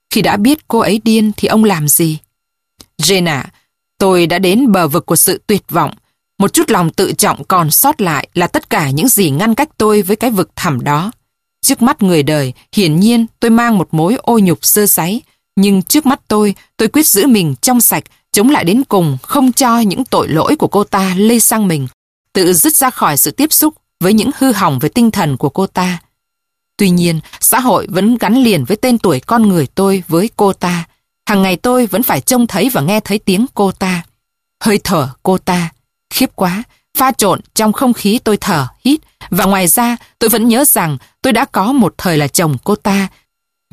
Khi đã biết cô ấy điên thì ông làm gì? Jenna, à, tôi đã đến bờ vực của sự tuyệt vọng. Một chút lòng tự trọng còn sót lại là tất cả những gì ngăn cách tôi với cái vực thẳm đó. Trước mắt người đời, hiển nhiên tôi mang một mối ô nhục sơ sáy, nhưng trước mắt tôi, tôi quyết giữ mình trong sạch, chống lại đến cùng, không cho những tội lỗi của cô ta lây sang mình, tự dứt ra khỏi sự tiếp xúc với những hư hỏng về tinh thần của cô ta. Tuy nhiên, xã hội vẫn gắn liền với tên tuổi con người tôi với cô ta. Hàng ngày tôi vẫn phải trông thấy và nghe thấy tiếng cô ta. Hơi thở cô ta. Khiếp quá, pha trộn trong không khí tôi thở, hít. Và ngoài ra, tôi vẫn nhớ rằng tôi đã có một thời là chồng cô ta.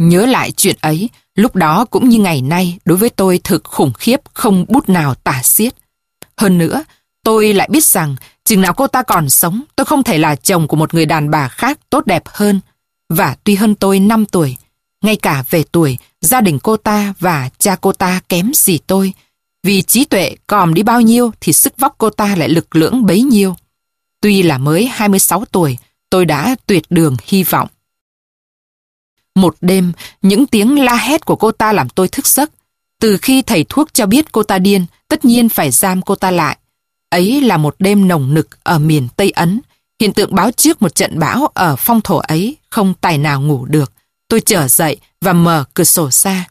Nhớ lại chuyện ấy, lúc đó cũng như ngày nay, đối với tôi thực khủng khiếp, không bút nào tả xiết. Hơn nữa, tôi lại biết rằng, chừng nào cô ta còn sống, tôi không thể là chồng của một người đàn bà khác tốt đẹp hơn. Và tuy hơn tôi 5 tuổi, ngay cả về tuổi, gia đình cô ta và cha cô ta kém gì tôi. Vì trí tuệ còm đi bao nhiêu thì sức vóc cô ta lại lực lưỡng bấy nhiêu. Tuy là mới 26 tuổi, tôi đã tuyệt đường hy vọng. Một đêm, những tiếng la hét của cô ta làm tôi thức giấc. Từ khi thầy thuốc cho biết cô ta điên, tất nhiên phải giam cô ta lại. Ấy là một đêm nồng nực ở miền Tây Ấn. Hiện tượng báo trước một trận bão ở phong thổ ấy không tài nào ngủ được. Tôi trở dậy và mở cửa sổ ra.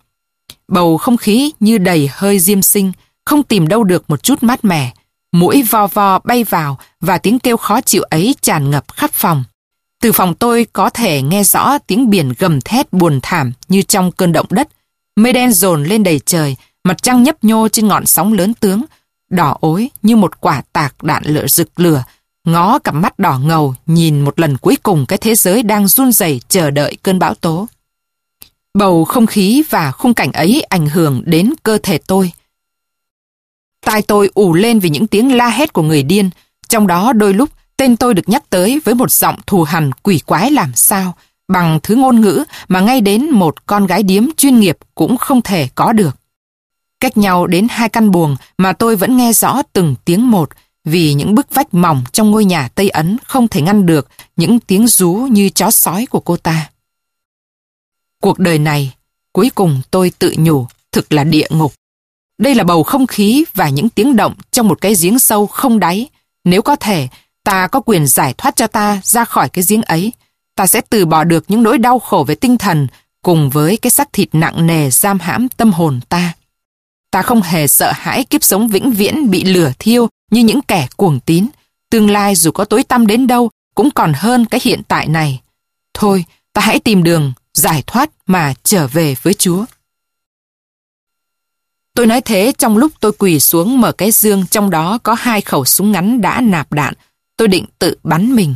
Bầu không khí như đầy hơi diêm sinh, không tìm đâu được một chút mát mẻ. Mũi vo vo bay vào và tiếng kêu khó chịu ấy tràn ngập khắp phòng. Từ phòng tôi có thể nghe rõ tiếng biển gầm thét buồn thảm như trong cơn động đất. Mây đen dồn lên đầy trời, mặt trăng nhấp nhô trên ngọn sóng lớn tướng, đỏ ối như một quả tạc đạn lửa rực lửa, ngó cặp mắt đỏ ngầu nhìn một lần cuối cùng cái thế giới đang run rẩy chờ đợi cơn bão tố. Bầu không khí và khung cảnh ấy ảnh hưởng đến cơ thể tôi. Tai tôi ù lên vì những tiếng la hét của người điên, trong đó đôi lúc tên tôi được nhắc tới với một giọng thù hằn quỷ quái làm sao, bằng thứ ngôn ngữ mà ngay đến một con gái điếm chuyên nghiệp cũng không thể có được. Cách nhau đến hai căn buồng mà tôi vẫn nghe rõ từng tiếng một, vì những bức vách mỏng trong ngôi nhà Tây Ấn không thể ngăn được những tiếng rú như chó sói của cô ta. Cuộc đời này, cuối cùng tôi tự nhủ, thực là địa ngục. Đây là bầu không khí và những tiếng động trong một cái giếng sâu không đáy. Nếu có thể, ta có quyền giải thoát cho ta ra khỏi cái giếng ấy. Ta sẽ từ bỏ được những nỗi đau khổ về tinh thần cùng với cái xác thịt nặng nề giam hãm tâm hồn ta. Ta không hề sợ hãi kiếp sống vĩnh viễn bị lửa thiêu như những kẻ cuồng tín. Tương lai dù có tối tăm đến đâu cũng còn hơn cái hiện tại này. Thôi, ta hãy tìm đường, giải thoát mà trở về với Chúa. Tôi nói thế trong lúc tôi quỳ xuống mở cái dương trong đó có hai khẩu súng ngắn đã nạp đạn. Tôi định tự bắn mình.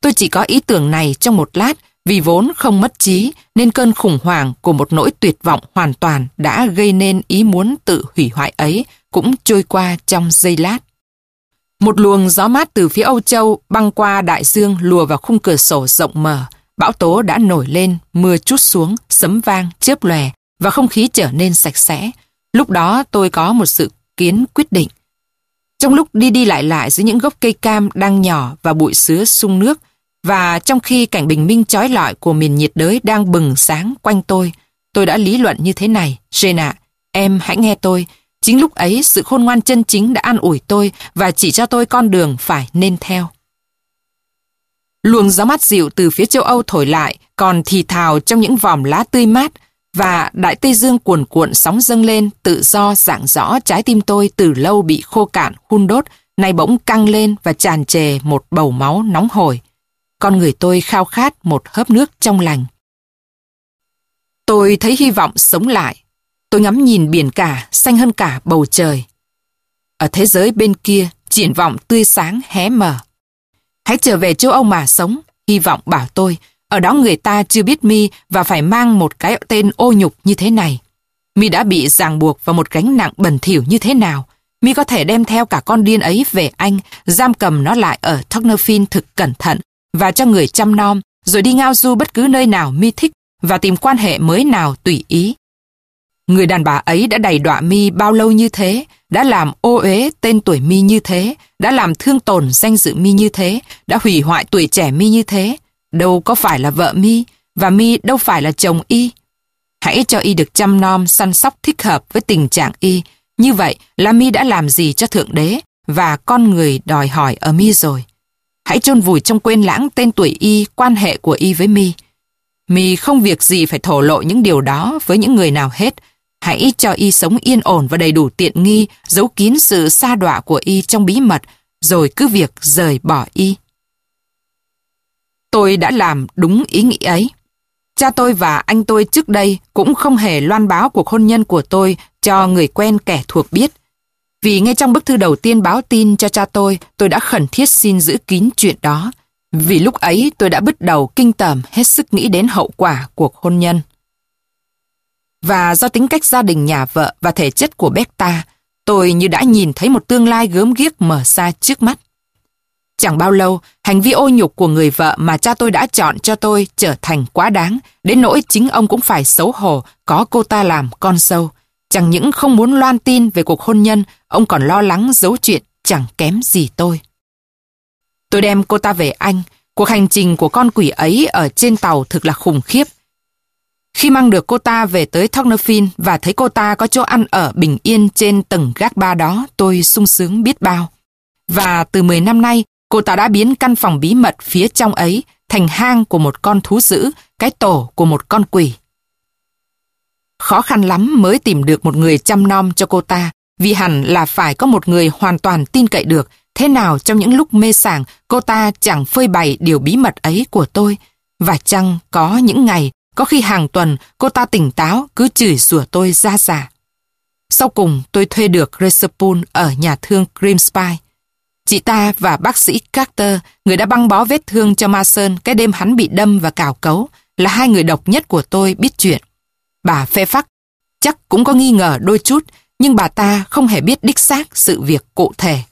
Tôi chỉ có ý tưởng này trong một lát vì vốn không mất trí nên cơn khủng hoảng của một nỗi tuyệt vọng hoàn toàn đã gây nên ý muốn tự hủy hoại ấy cũng trôi qua trong giây lát. Một luồng gió mát từ phía Âu Châu băng qua đại dương lùa vào khung cửa sổ rộng mở. Bão tố đã nổi lên, mưa chút xuống, sấm vang, chớp lòe và không khí trở nên sạch sẽ. Lúc đó tôi có một sự kiến quyết định. Trong lúc đi đi lại lại giữa những gốc cây cam đang nhỏ và bụi sứa sung nước, và trong khi cảnh bình minh chói lọi của miền nhiệt đới đang bừng sáng quanh tôi, tôi đã lý luận như thế này. Jane em hãy nghe tôi. Chính lúc ấy, sự khôn ngoan chân chính đã an ủi tôi và chỉ cho tôi con đường phải nên theo. Luồng gió mát dịu từ phía châu Âu thổi lại, còn thì thào trong những vòm lá tươi mát, và đại tây dương cuồn cuộn sóng dâng lên tự do dạng rõ trái tim tôi từ lâu bị khô cạn hun đốt nay bỗng căng lên và tràn trề một bầu máu nóng hổi con người tôi khao khát một hớp nước trong lành. Tôi thấy hy vọng sống lại. Tôi ngắm nhìn biển cả xanh hơn cả bầu trời. Ở thế giới bên kia triển vọng tươi sáng hé mở. Hãy trở về châu âu mà sống hy vọng bảo tôi. Ở đó người ta chưa biết mi và phải mang một cái tên ô nhục như thế này. Mi đã bị ràng buộc vào một gánh nặng bẩn thỉu như thế nào. Mi có thể đem theo cả con điên ấy về Anh, giam cầm nó lại ở Tocnerfin thực cẩn thận và cho người chăm nom, rồi đi ngao du bất cứ nơi nào Mi thích và tìm quan hệ mới nào tùy ý. Người đàn bà ấy đã đầy đọa Mi bao lâu như thế, đã làm ô uế tên tuổi Mi như thế, đã làm thương tổn danh dự Mi như thế, đã hủy hoại tuổi trẻ Mi như thế, đâu có phải là vợ mi và mi đâu phải là chồng y. Hãy cho y được chăm nom, săn sóc thích hợp với tình trạng y. Như vậy là mi đã làm gì cho Thượng Đế và con người đòi hỏi ở mi rồi. Hãy chôn vùi trong quên lãng tên tuổi y, quan hệ của y với mi. Mi không việc gì phải thổ lộ những điều đó với những người nào hết. Hãy cho y sống yên ổn và đầy đủ tiện nghi, giấu kín sự xa đọa của y trong bí mật, rồi cứ việc rời bỏ y. Tôi đã làm đúng ý nghĩ ấy. Cha tôi và anh tôi trước đây cũng không hề loan báo cuộc hôn nhân của tôi cho người quen kẻ thuộc biết. Vì ngay trong bức thư đầu tiên báo tin cho cha tôi, tôi đã khẩn thiết xin giữ kín chuyện đó. Vì lúc ấy tôi đã bứt đầu kinh tởm hết sức nghĩ đến hậu quả cuộc hôn nhân. Và do tính cách gia đình nhà vợ và thể chất của Becta, tôi như đã nhìn thấy một tương lai gớm ghiếc mở ra trước mắt. Chẳng bao lâu, hành vi ô nhục của người vợ mà cha tôi đã chọn cho tôi trở thành quá đáng, đến nỗi chính ông cũng phải xấu hổ có cô ta làm con dâu. Chẳng những không muốn loan tin về cuộc hôn nhân, ông còn lo lắng giấu chuyện chẳng kém gì tôi. Tôi đem cô ta về Anh, cuộc hành trình của con quỷ ấy ở trên tàu thực là khủng khiếp. Khi mang được cô ta về tới Tocnafin và thấy cô ta có chỗ ăn ở bình yên trên tầng gác ba đó, tôi sung sướng biết bao. Và từ 10 năm nay, cô ta đã biến căn phòng bí mật phía trong ấy thành hang của một con thú dữ, cái tổ của một con quỷ. Khó khăn lắm mới tìm được một người chăm nom cho cô ta, vì hẳn là phải có một người hoàn toàn tin cậy được. Thế nào trong những lúc mê sảng, cô ta chẳng phơi bày điều bí mật ấy của tôi. Và chăng có những ngày, có khi hàng tuần, cô ta tỉnh táo cứ chửi rủa tôi ra giả. Sau cùng, tôi thuê được Resepul ở nhà thương Grimspy. Chị ta và bác sĩ Carter, người đã băng bó vết thương cho Mason cái đêm hắn bị đâm và cào cấu, là hai người độc nhất của tôi biết chuyện. Bà phê phắc, chắc cũng có nghi ngờ đôi chút, nhưng bà ta không hề biết đích xác sự việc cụ thể.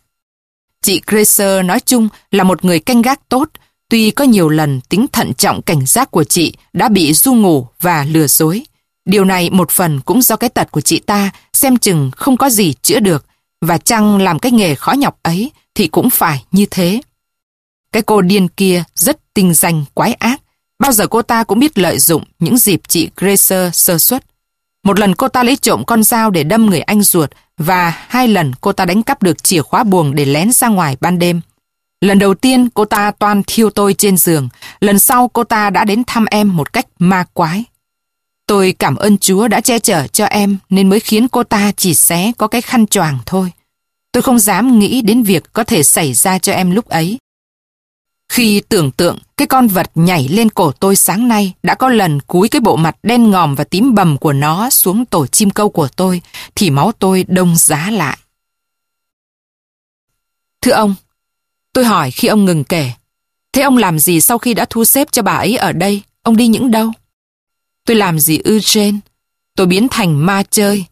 Chị Gracer nói chung là một người canh gác tốt, tuy có nhiều lần tính thận trọng cảnh giác của chị đã bị du ngủ và lừa dối. Điều này một phần cũng do cái tật của chị ta xem chừng không có gì chữa được, và chăng làm cái nghề khó nhọc ấy thì cũng phải như thế. Cái cô điên kia rất tinh danh quái ác, Bao giờ cô ta cũng biết lợi dụng những dịp chị Gracer sơ suất. Một lần cô ta lấy trộm con dao để đâm người anh ruột và hai lần cô ta đánh cắp được chìa khóa buồng để lén ra ngoài ban đêm. Lần đầu tiên cô ta toan thiêu tôi trên giường, lần sau cô ta đã đến thăm em một cách ma quái. Tôi cảm ơn Chúa đã che chở cho em nên mới khiến cô ta chỉ xé có cái khăn choàng thôi. Tôi không dám nghĩ đến việc có thể xảy ra cho em lúc ấy. Khi tưởng tượng cái con vật nhảy lên cổ tôi sáng nay đã có lần cúi cái bộ mặt đen ngòm và tím bầm của nó xuống tổ chim câu của tôi, thì máu tôi đông giá lại. Thưa ông, tôi hỏi khi ông ngừng kể, thế ông làm gì sau khi đã thu xếp cho bà ấy ở đây? Ông đi những đâu? Tôi làm gì ư trên? Tôi biến thành ma chơi.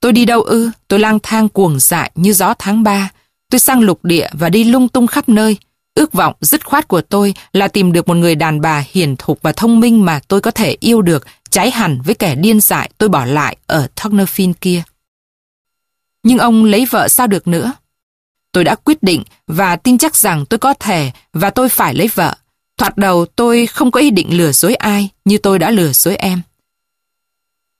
Tôi đi đâu ư? Tôi lang thang cuồng dại như gió tháng ba. Tôi sang lục địa và đi lung tung khắp nơi. Ước vọng dứt khoát của tôi là tìm được một người đàn bà hiền thục và thông minh mà tôi có thể yêu được, trái hẳn với kẻ điên dại tôi bỏ lại ở Tocnafin kia. Nhưng ông lấy vợ sao được nữa? Tôi đã quyết định và tin chắc rằng tôi có thể và tôi phải lấy vợ. Thoạt đầu tôi không có ý định lừa dối ai như tôi đã lừa dối em.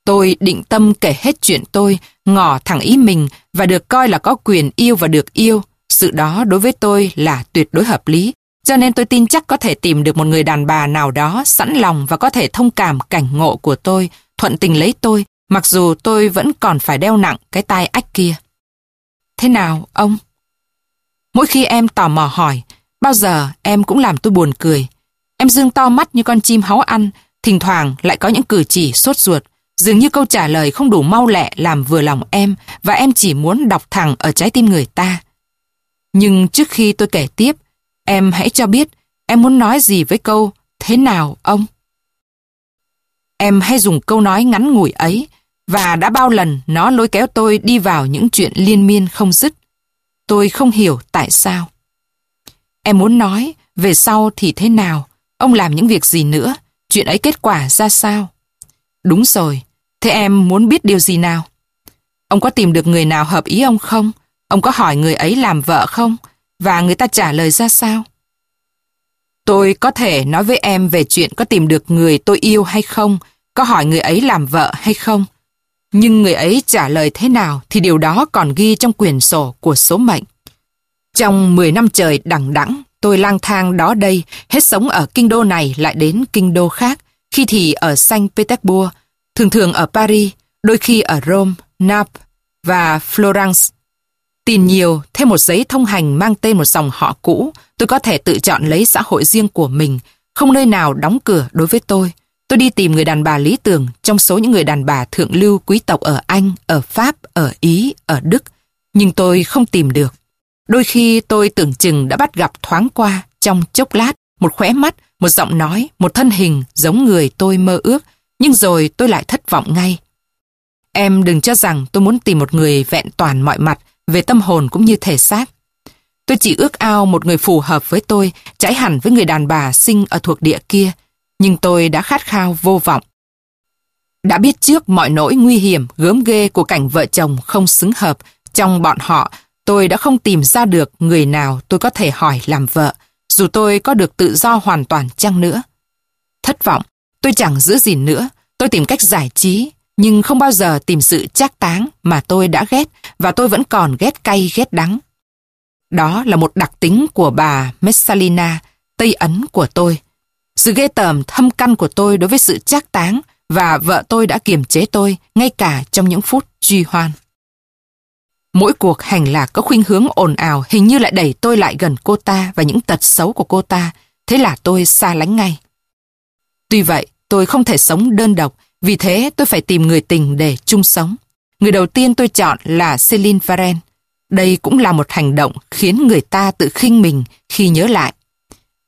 Tôi định tâm kể hết chuyện tôi, ngỏ thẳng ý mình và được coi là có quyền yêu và được yêu, sự đó đối với tôi là tuyệt đối hợp lý, cho nên tôi tin chắc có thể tìm được một người đàn bà nào đó sẵn lòng và có thể thông cảm cảnh ngộ của tôi, thuận tình lấy tôi, mặc dù tôi vẫn còn phải đeo nặng cái tai ách kia. Thế nào, ông? Mỗi khi em tò mò hỏi, bao giờ em cũng làm tôi buồn cười. Em dương to mắt như con chim háu ăn, thỉnh thoảng lại có những cử chỉ sốt ruột, dường như câu trả lời không đủ mau lẹ làm vừa lòng em và em chỉ muốn đọc thẳng ở trái tim người ta. Nhưng trước khi tôi kể tiếp, em hãy cho biết em muốn nói gì với câu thế nào ông? Em hay dùng câu nói ngắn ngủi ấy và đã bao lần nó lôi kéo tôi đi vào những chuyện liên miên không dứt. Tôi không hiểu tại sao. Em muốn nói về sau thì thế nào, ông làm những việc gì nữa, chuyện ấy kết quả ra sao? Đúng rồi, thế em muốn biết điều gì nào? Ông có tìm được người nào hợp ý ông không? Ông có hỏi người ấy làm vợ không? Và người ta trả lời ra sao? Tôi có thể nói với em về chuyện có tìm được người tôi yêu hay không, có hỏi người ấy làm vợ hay không. Nhưng người ấy trả lời thế nào thì điều đó còn ghi trong quyển sổ của số mệnh. Trong 10 năm trời đằng đẵng, tôi lang thang đó đây, hết sống ở kinh đô này lại đến kinh đô khác, khi thì ở Saint Petersburg, thường thường ở Paris, đôi khi ở Rome, Naples và Florence. Tin nhiều, thêm một giấy thông hành mang tên một dòng họ cũ, tôi có thể tự chọn lấy xã hội riêng của mình, không nơi nào đóng cửa đối với tôi. Tôi đi tìm người đàn bà lý tưởng trong số những người đàn bà thượng lưu quý tộc ở Anh, ở Pháp, ở Ý, ở Đức. nhưng tôi không tìm được. Đôi khi tôi tưởng chừng đã bắt gặp thoáng qua trong chốc lát một khóe mắt, một giọng nói, một thân hình giống người tôi mơ ước, nhưng rồi tôi lại thất vọng ngay. Em đừng cho rằng tôi muốn tìm một người vẹn toàn mọi mặt về tâm hồn cũng như thể xác. Tôi chỉ ước ao một người phù hợp với tôi, trái hẳn với người đàn bà sinh ở thuộc địa kia, nhưng tôi đã khát khao vô vọng. Đã biết trước mọi nỗi nguy hiểm, gớm ghê của cảnh vợ chồng không xứng hợp, trong bọn họ tôi đã không tìm ra được người nào tôi có thể hỏi làm vợ, dù tôi có được tự do hoàn toàn chăng nữa. Thất vọng, tôi chẳng giữ gì nữa, tôi tìm cách giải trí, nhưng không bao giờ tìm sự trác táng mà tôi đã ghét và tôi vẫn còn ghét cay ghét đắng. Đó là một đặc tính của bà Messalina, Tây Ấn của tôi. Sự ghê tởm thâm căn của tôi đối với sự trác táng và vợ tôi đã kiềm chế tôi ngay cả trong những phút truy hoan. Mỗi cuộc hành lạc có khuynh hướng ồn ào hình như lại đẩy tôi lại gần cô ta và những tật xấu của cô ta, thế là tôi xa lánh ngay. Tuy vậy, tôi không thể sống đơn độc, vì thế tôi phải tìm người tình để chung sống. Người đầu tiên tôi chọn là Celine Varen Đây cũng là một hành động khiến người ta tự khinh mình khi nhớ lại.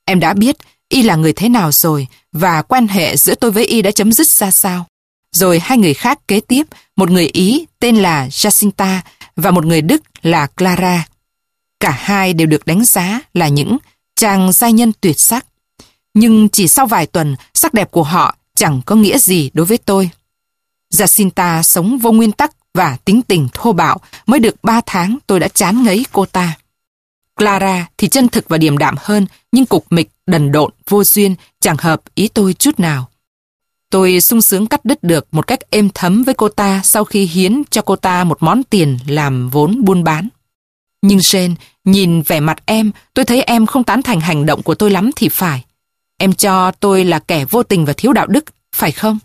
Em đã biết y là người thế nào rồi và quan hệ giữa tôi với y đã chấm dứt ra sao. Rồi hai người khác kế tiếp, một người Ý tên là Jacinta và một người Đức là Clara. Cả hai đều được đánh giá là những chàng giai nhân tuyệt sắc. Nhưng chỉ sau vài tuần, sắc đẹp của họ chẳng có nghĩa gì đối với tôi. Jacinta sống vô nguyên tắc và tính tình thô bạo, mới được ba tháng tôi đã chán ngấy cô ta. Clara thì chân thực và điềm đạm hơn, nhưng cục mịch, đần độn, vô duyên, chẳng hợp ý tôi chút nào. Tôi sung sướng cắt đứt được một cách êm thấm với cô ta sau khi hiến cho cô ta một món tiền làm vốn buôn bán. Nhưng Jane, nhìn vẻ mặt em, tôi thấy em không tán thành hành động của tôi lắm thì phải. Em cho tôi là kẻ vô tình và thiếu đạo đức, phải không?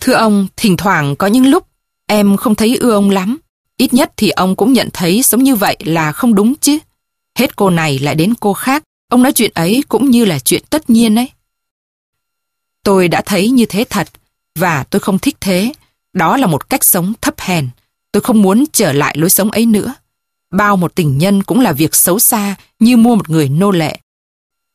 Thưa ông, thỉnh thoảng có những lúc em không thấy ưa ông lắm. Ít nhất thì ông cũng nhận thấy sống như vậy là không đúng chứ. Hết cô này lại đến cô khác, ông nói chuyện ấy cũng như là chuyện tất nhiên ấy. Tôi đã thấy như thế thật, và tôi không thích thế. Đó là một cách sống thấp hèn. Tôi không muốn trở lại lối sống ấy nữa. Bao một tình nhân cũng là việc xấu xa như mua một người nô lệ.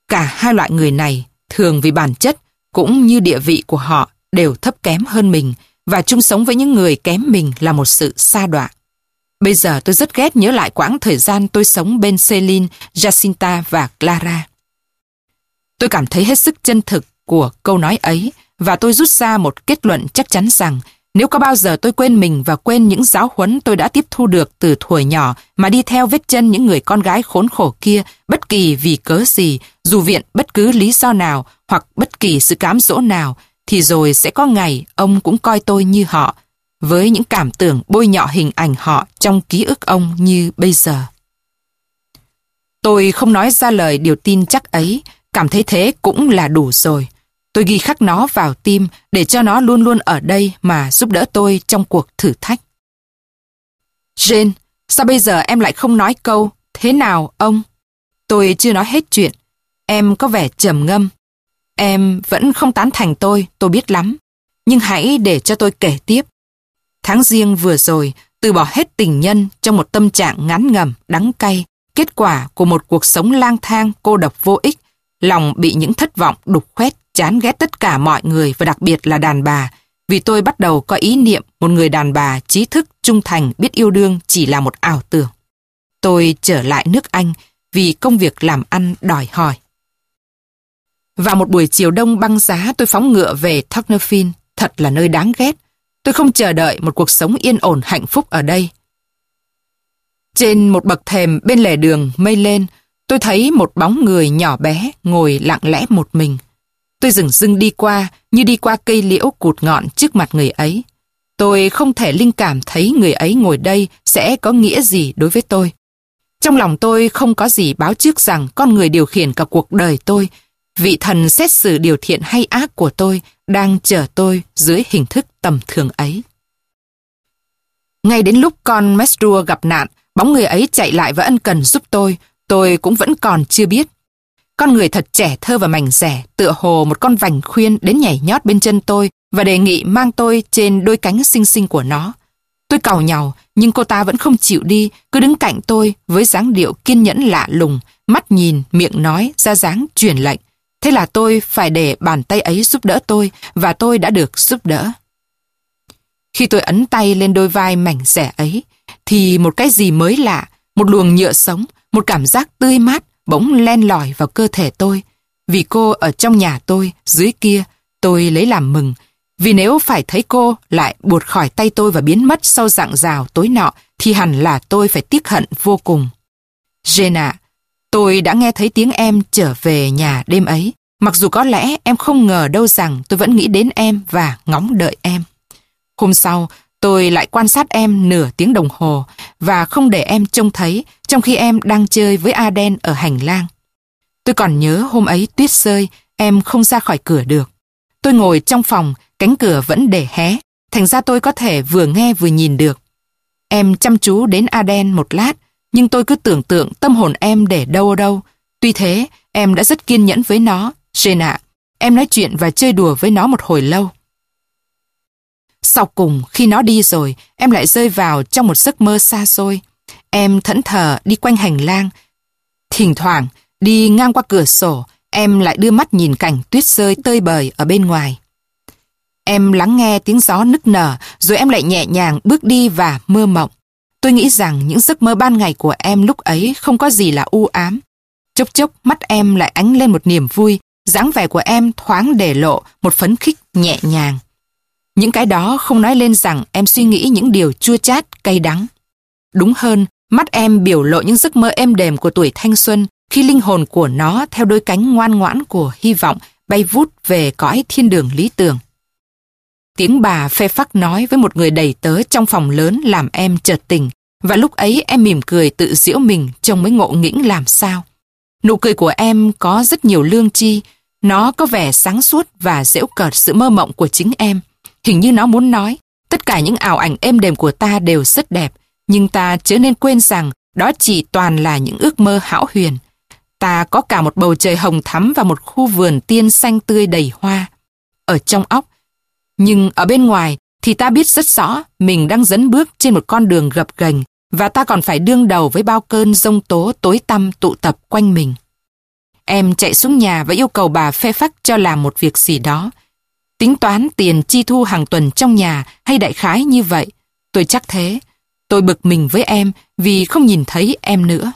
Cả hai loại người này, thường vì bản chất cũng như địa vị của họ đều thấp kém hơn mình và chung sống với những người kém mình là một sự xa đọa. Bây giờ tôi rất ghét nhớ lại quãng thời gian tôi sống bên Celine, Jacinta và Clara. Tôi cảm thấy hết sức chân thực của câu nói ấy và tôi rút ra một kết luận chắc chắn rằng nếu có bao giờ tôi quên mình và quên những giáo huấn tôi đã tiếp thu được từ thuở nhỏ mà đi theo vết chân những người con gái khốn khổ kia bất kỳ vì cớ gì, dù viện bất cứ lý do nào hoặc bất kỳ sự cám dỗ nào, thì rồi sẽ có ngày ông cũng coi tôi như họ, với những cảm tưởng bôi nhọ hình ảnh họ trong ký ức ông như bây giờ. Tôi không nói ra lời điều tin chắc ấy, cảm thấy thế cũng là đủ rồi. Tôi ghi khắc nó vào tim để cho nó luôn luôn ở đây mà giúp đỡ tôi trong cuộc thử thách. Jane, sao bây giờ em lại không nói câu thế nào ông? Tôi chưa nói hết chuyện. Em có vẻ trầm ngâm. Em vẫn không tán thành tôi, tôi biết lắm. Nhưng hãy để cho tôi kể tiếp. Tháng riêng vừa rồi, từ bỏ hết tình nhân trong một tâm trạng ngắn ngầm, đắng cay, kết quả của một cuộc sống lang thang, cô độc vô ích, lòng bị những thất vọng đục khoét, chán ghét tất cả mọi người và đặc biệt là đàn bà, vì tôi bắt đầu có ý niệm một người đàn bà trí thức, trung thành, biết yêu đương chỉ là một ảo tưởng. Tôi trở lại nước Anh vì công việc làm ăn đòi hỏi. Vào một buổi chiều đông băng giá tôi phóng ngựa về Tocnafin, thật là nơi đáng ghét. Tôi không chờ đợi một cuộc sống yên ổn hạnh phúc ở đây. Trên một bậc thềm bên lề đường mây lên, tôi thấy một bóng người nhỏ bé ngồi lặng lẽ một mình. Tôi dừng dưng đi qua như đi qua cây liễu cụt ngọn trước mặt người ấy. Tôi không thể linh cảm thấy người ấy ngồi đây sẽ có nghĩa gì đối với tôi. Trong lòng tôi không có gì báo trước rằng con người điều khiển cả cuộc đời tôi vị thần xét xử điều thiện hay ác của tôi đang chờ tôi dưới hình thức tầm thường ấy. Ngay đến lúc con Mesrua gặp nạn, bóng người ấy chạy lại và ân cần giúp tôi, tôi cũng vẫn còn chưa biết. Con người thật trẻ thơ và mảnh rẻ, tựa hồ một con vành khuyên đến nhảy nhót bên chân tôi và đề nghị mang tôi trên đôi cánh xinh xinh của nó. Tôi cầu nhau, nhưng cô ta vẫn không chịu đi, cứ đứng cạnh tôi với dáng điệu kiên nhẫn lạ lùng, mắt nhìn, miệng nói, ra dáng truyền lệnh. Thế là tôi phải để bàn tay ấy giúp đỡ tôi và tôi đã được giúp đỡ. Khi tôi ấn tay lên đôi vai mảnh rẻ ấy, thì một cái gì mới lạ, một luồng nhựa sống, một cảm giác tươi mát bỗng len lỏi vào cơ thể tôi. Vì cô ở trong nhà tôi, dưới kia, tôi lấy làm mừng. Vì nếu phải thấy cô lại buột khỏi tay tôi và biến mất sau dạng rào tối nọ, thì hẳn là tôi phải tiếc hận vô cùng. Jenna, tôi đã nghe thấy tiếng em trở về nhà đêm ấy. Mặc dù có lẽ em không ngờ đâu rằng tôi vẫn nghĩ đến em và ngóng đợi em. Hôm sau, tôi lại quan sát em nửa tiếng đồng hồ và không để em trông thấy trong khi em đang chơi với Aden ở hành lang. Tôi còn nhớ hôm ấy tuyết rơi, em không ra khỏi cửa được. Tôi ngồi trong phòng, cánh cửa vẫn để hé, thành ra tôi có thể vừa nghe vừa nhìn được. Em chăm chú đến Aden một lát, nhưng tôi cứ tưởng tượng tâm hồn em để đâu đâu. Tuy thế, em đã rất kiên nhẫn với nó. Jane ạ, em nói chuyện và chơi đùa với nó một hồi lâu. Sau cùng, khi nó đi rồi, em lại rơi vào trong một giấc mơ xa xôi. Em thẫn thờ đi quanh hành lang. Thỉnh thoảng, đi ngang qua cửa sổ, em lại đưa mắt nhìn cảnh tuyết rơi tơi bời ở bên ngoài. Em lắng nghe tiếng gió nức nở, rồi em lại nhẹ nhàng bước đi và mơ mộng. Tôi nghĩ rằng những giấc mơ ban ngày của em lúc ấy không có gì là u ám. Chốc chốc mắt em lại ánh lên một niềm vui, dáng vẻ của em thoáng để lộ một phấn khích nhẹ nhàng. Những cái đó không nói lên rằng em suy nghĩ những điều chua chát, cay đắng. Đúng hơn, mắt em biểu lộ những giấc mơ êm đềm của tuổi thanh xuân khi linh hồn của nó theo đôi cánh ngoan ngoãn của hy vọng bay vút về cõi thiên đường lý tưởng. Tiếng bà phê phắc nói với một người đầy tớ trong phòng lớn làm em chợt tỉnh, và lúc ấy em mỉm cười tự giễu mình trông mới ngộ nghĩnh làm sao. Nụ cười của em có rất nhiều lương chi, nó có vẻ sáng suốt và dễu cợt sự mơ mộng của chính em. Hình như nó muốn nói, tất cả những ảo ảnh êm đềm của ta đều rất đẹp, nhưng ta chớ nên quên rằng đó chỉ toàn là những ước mơ hão huyền. Ta có cả một bầu trời hồng thắm và một khu vườn tiên xanh tươi đầy hoa. Ở trong óc, nhưng ở bên ngoài thì ta biết rất rõ mình đang dấn bước trên một con đường gập ghềnh và ta còn phải đương đầu với bao cơn rông tố tối tăm tụ tập quanh mình. Em chạy xuống nhà và yêu cầu bà phê phắc cho làm một việc gì đó. Tính toán tiền chi thu hàng tuần trong nhà hay đại khái như vậy. Tôi chắc thế. Tôi bực mình với em vì không nhìn thấy em nữa.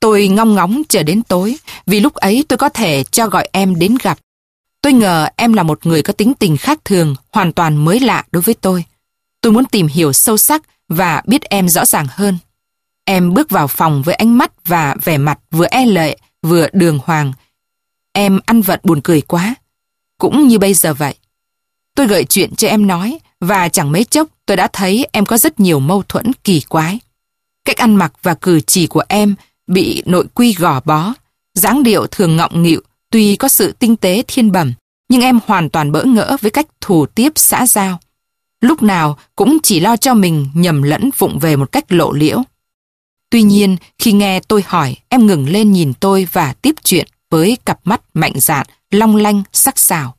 Tôi ngong ngóng chờ đến tối vì lúc ấy tôi có thể cho gọi em đến gặp. Tôi ngờ em là một người có tính tình khác thường, hoàn toàn mới lạ đối với tôi. Tôi muốn tìm hiểu sâu sắc và biết em rõ ràng hơn. Em bước vào phòng với ánh mắt và vẻ mặt vừa e lệ, vừa đường hoàng. Em ăn vật buồn cười quá. Cũng như bây giờ vậy. Tôi gợi chuyện cho em nói và chẳng mấy chốc tôi đã thấy em có rất nhiều mâu thuẫn kỳ quái. Cách ăn mặc và cử chỉ của em bị nội quy gò bó, dáng điệu thường ngọng nghịu tuy có sự tinh tế thiên bẩm, nhưng em hoàn toàn bỡ ngỡ với cách thủ tiếp xã giao. Lúc nào cũng chỉ lo cho mình nhầm lẫn vụng về một cách lộ liễu. Tuy nhiên, khi nghe tôi hỏi, em ngừng lên nhìn tôi và tiếp chuyện với cặp mắt mạnh dạn, long lanh, sắc sảo.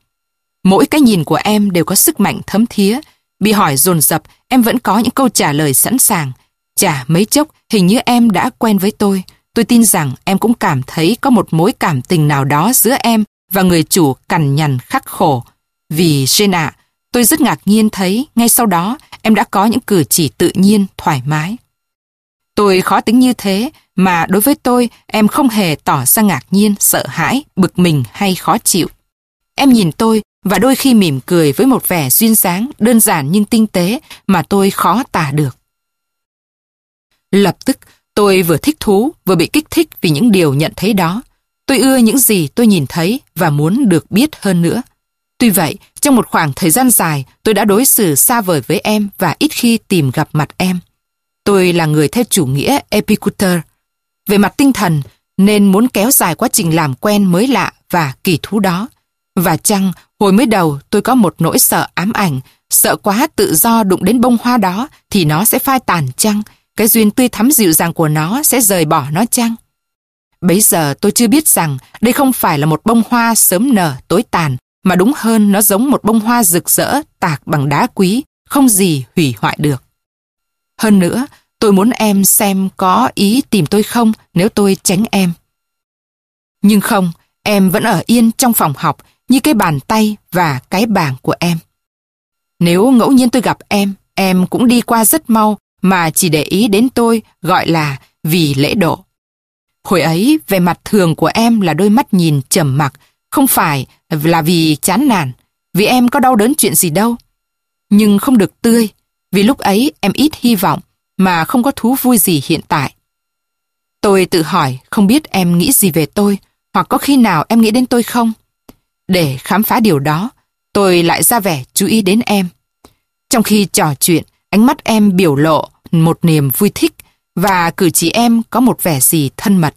Mỗi cái nhìn của em đều có sức mạnh thấm thía. Bị hỏi dồn dập, em vẫn có những câu trả lời sẵn sàng. Chả mấy chốc, hình như em đã quen với tôi. Tôi tin rằng em cũng cảm thấy có một mối cảm tình nào đó giữa em và người chủ cằn nhằn khắc khổ. Vì Jane ạ, tôi rất ngạc nhiên thấy ngay sau đó em đã có những cử chỉ tự nhiên, thoải mái. Tôi khó tính như thế mà đối với tôi em không hề tỏ ra ngạc nhiên, sợ hãi, bực mình hay khó chịu. Em nhìn tôi và đôi khi mỉm cười với một vẻ duyên dáng đơn giản nhưng tinh tế mà tôi khó tả được. Lập tức tôi vừa thích thú vừa bị kích thích vì những điều nhận thấy đó. Tôi ưa những gì tôi nhìn thấy và muốn được biết hơn nữa. Tuy vậy, trong một khoảng thời gian dài, tôi đã đối xử xa vời với em và ít khi tìm gặp mặt em. Tôi là người theo chủ nghĩa Epicure. Về mặt tinh thần, nên muốn kéo dài quá trình làm quen mới lạ và kỳ thú đó. Và chăng, hồi mới đầu tôi có một nỗi sợ ám ảnh, sợ quá tự do đụng đến bông hoa đó thì nó sẽ phai tàn chăng, cái duyên tươi thắm dịu dàng của nó sẽ rời bỏ nó chăng? Bấy giờ tôi chưa biết rằng đây không phải là một bông hoa sớm nở tối tàn, mà đúng hơn nó giống một bông hoa rực rỡ tạc bằng đá quý, không gì hủy hoại được. Hơn nữa, tôi muốn em xem có ý tìm tôi không nếu tôi tránh em. Nhưng không, em vẫn ở yên trong phòng học như cái bàn tay và cái bảng của em. Nếu ngẫu nhiên tôi gặp em, em cũng đi qua rất mau mà chỉ để ý đến tôi gọi là vì lễ độ. Hồi ấy, về mặt thường của em là đôi mắt nhìn trầm mặc, không phải là vì chán nản, vì em có đau đớn chuyện gì đâu. Nhưng không được tươi, vì lúc ấy em ít hy vọng mà không có thú vui gì hiện tại. Tôi tự hỏi không biết em nghĩ gì về tôi, hoặc có khi nào em nghĩ đến tôi không? Để khám phá điều đó, tôi lại ra vẻ chú ý đến em. Trong khi trò chuyện, ánh mắt em biểu lộ một niềm vui thích và cử chỉ em có một vẻ gì thân mật.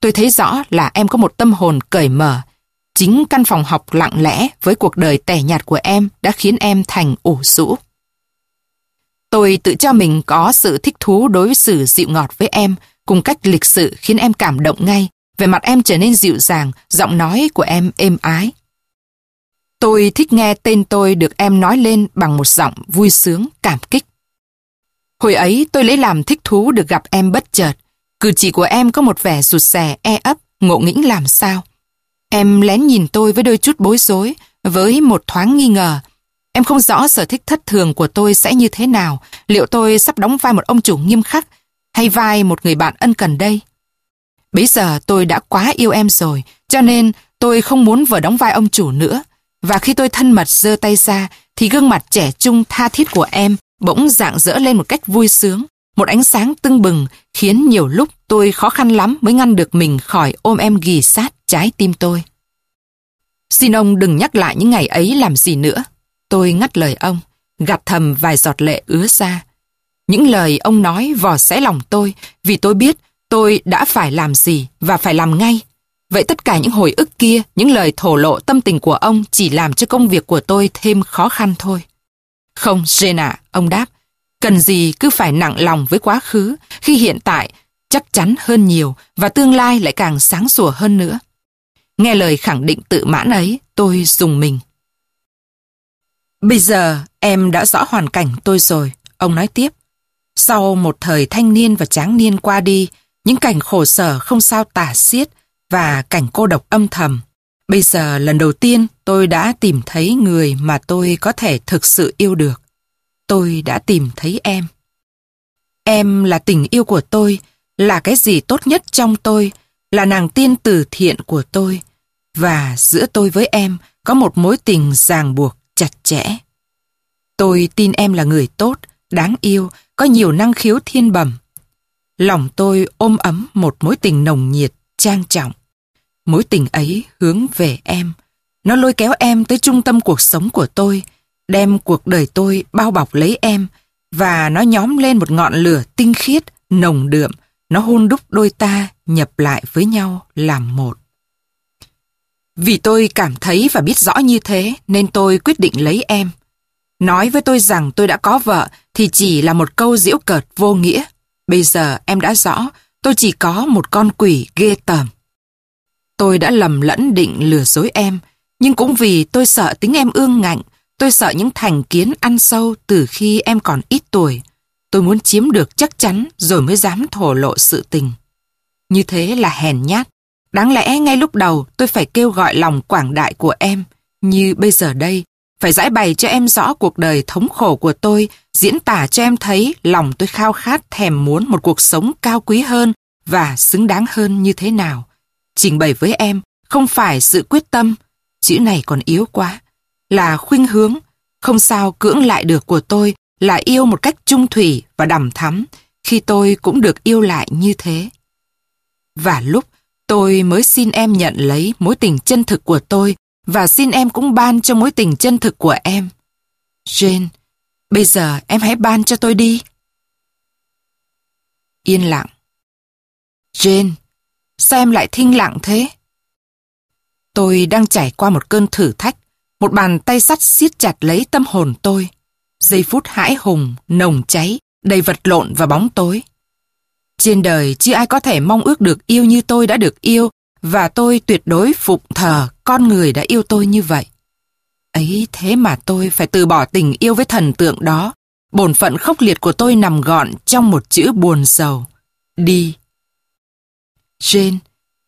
Tôi thấy rõ là em có một tâm hồn cởi mở. Chính căn phòng học lặng lẽ với cuộc đời tẻ nhạt của em đã khiến em thành ủ rũ. Tôi tự cho mình có sự thích thú đối xử dịu ngọt với em, cùng cách lịch sự khiến em cảm động ngay. Về mặt em trở nên dịu dàng, giọng nói của em êm ái. Tôi thích nghe tên tôi được em nói lên bằng một giọng vui sướng, cảm kích. Hồi ấy tôi lấy làm thích thú được gặp em bất chợt. Cử chỉ của em có một vẻ rụt rè, e ấp, ngộ nghĩnh làm sao. Em lén nhìn tôi với đôi chút bối rối, với một thoáng nghi ngờ. Em không rõ sở thích thất thường của tôi sẽ như thế nào, liệu tôi sắp đóng vai một ông chủ nghiêm khắc, hay vai một người bạn ân cần đây. Bây giờ tôi đã quá yêu em rồi, cho nên tôi không muốn vừa đóng vai ông chủ nữa. Và khi tôi thân mật giơ tay ra, thì gương mặt trẻ trung tha thiết của em bỗng dạng dỡ lên một cách vui sướng. Một ánh sáng tưng bừng khiến nhiều lúc tôi khó khăn lắm mới ngăn được mình khỏi ôm em ghì sát trái tim tôi. Xin ông đừng nhắc lại những ngày ấy làm gì nữa. Tôi ngắt lời ông, gạt thầm vài giọt lệ ứa ra. Những lời ông nói vò xé lòng tôi vì tôi biết tôi đã phải làm gì và phải làm ngay. Vậy tất cả những hồi ức kia, những lời thổ lộ tâm tình của ông chỉ làm cho công việc của tôi thêm khó khăn thôi. Không, Jane à, ông đáp, cần gì cứ phải nặng lòng với quá khứ khi hiện tại chắc chắn hơn nhiều và tương lai lại càng sáng sủa hơn nữa. Nghe lời khẳng định tự mãn ấy, tôi dùng mình. Bây giờ em đã rõ hoàn cảnh tôi rồi, ông nói tiếp. Sau một thời thanh niên và tráng niên qua đi, những cảnh khổ sở không sao tả xiết và cảnh cô độc âm thầm. Bây giờ lần đầu tiên tôi đã tìm thấy người mà tôi có thể thực sự yêu được. Tôi đã tìm thấy em. Em là tình yêu của tôi, là cái gì tốt nhất trong tôi, là nàng tiên từ thiện của tôi. Và giữa tôi với em có một mối tình ràng buộc chặt chẽ. Tôi tin em là người tốt, đáng yêu, có nhiều năng khiếu thiên bẩm. Lòng tôi ôm ấm một mối tình nồng nhiệt, trang trọng. Mối tình ấy hướng về em. Nó lôi kéo em tới trung tâm cuộc sống của tôi, đem cuộc đời tôi bao bọc lấy em, và nó nhóm lên một ngọn lửa tinh khiết, nồng đượm, nó hôn đúc đôi ta nhập lại với nhau làm một. Vì tôi cảm thấy và biết rõ như thế nên tôi quyết định lấy em. Nói với tôi rằng tôi đã có vợ thì chỉ là một câu diễu cợt vô nghĩa. Bây giờ em đã rõ tôi chỉ có một con quỷ ghê tởm. Tôi đã lầm lẫn định lừa dối em, nhưng cũng vì tôi sợ tính em ương ngạnh, tôi sợ những thành kiến ăn sâu từ khi em còn ít tuổi. Tôi muốn chiếm được chắc chắn rồi mới dám thổ lộ sự tình. Như thế là hèn nhát. Đáng lẽ ngay lúc đầu tôi phải kêu gọi lòng quảng đại của em, như bây giờ đây, phải giải bày cho em rõ cuộc đời thống khổ của tôi, diễn tả cho em thấy lòng tôi khao khát thèm muốn một cuộc sống cao quý hơn và xứng đáng hơn như thế nào. Trình bày với em không phải sự quyết tâm, chữ này còn yếu quá, là khuynh hướng, không sao cưỡng lại được của tôi là yêu một cách trung thủy và đầm thắm khi tôi cũng được yêu lại như thế. Và lúc tôi mới xin em nhận lấy mối tình chân thực của tôi và xin em cũng ban cho mối tình chân thực của em. Jane, bây giờ em hãy ban cho tôi đi. Yên lặng. Jane, sao em lại thinh lặng thế? Tôi đang trải qua một cơn thử thách, một bàn tay sắt siết chặt lấy tâm hồn tôi. Giây phút hãi hùng, nồng cháy, đầy vật lộn và bóng tối. Trên đời chưa ai có thể mong ước được yêu như tôi đã được yêu và tôi tuyệt đối phụng thờ con người đã yêu tôi như vậy. Ấy thế mà tôi phải từ bỏ tình yêu với thần tượng đó. Bổn phận khốc liệt của tôi nằm gọn trong một chữ buồn sầu. Đi. Jane,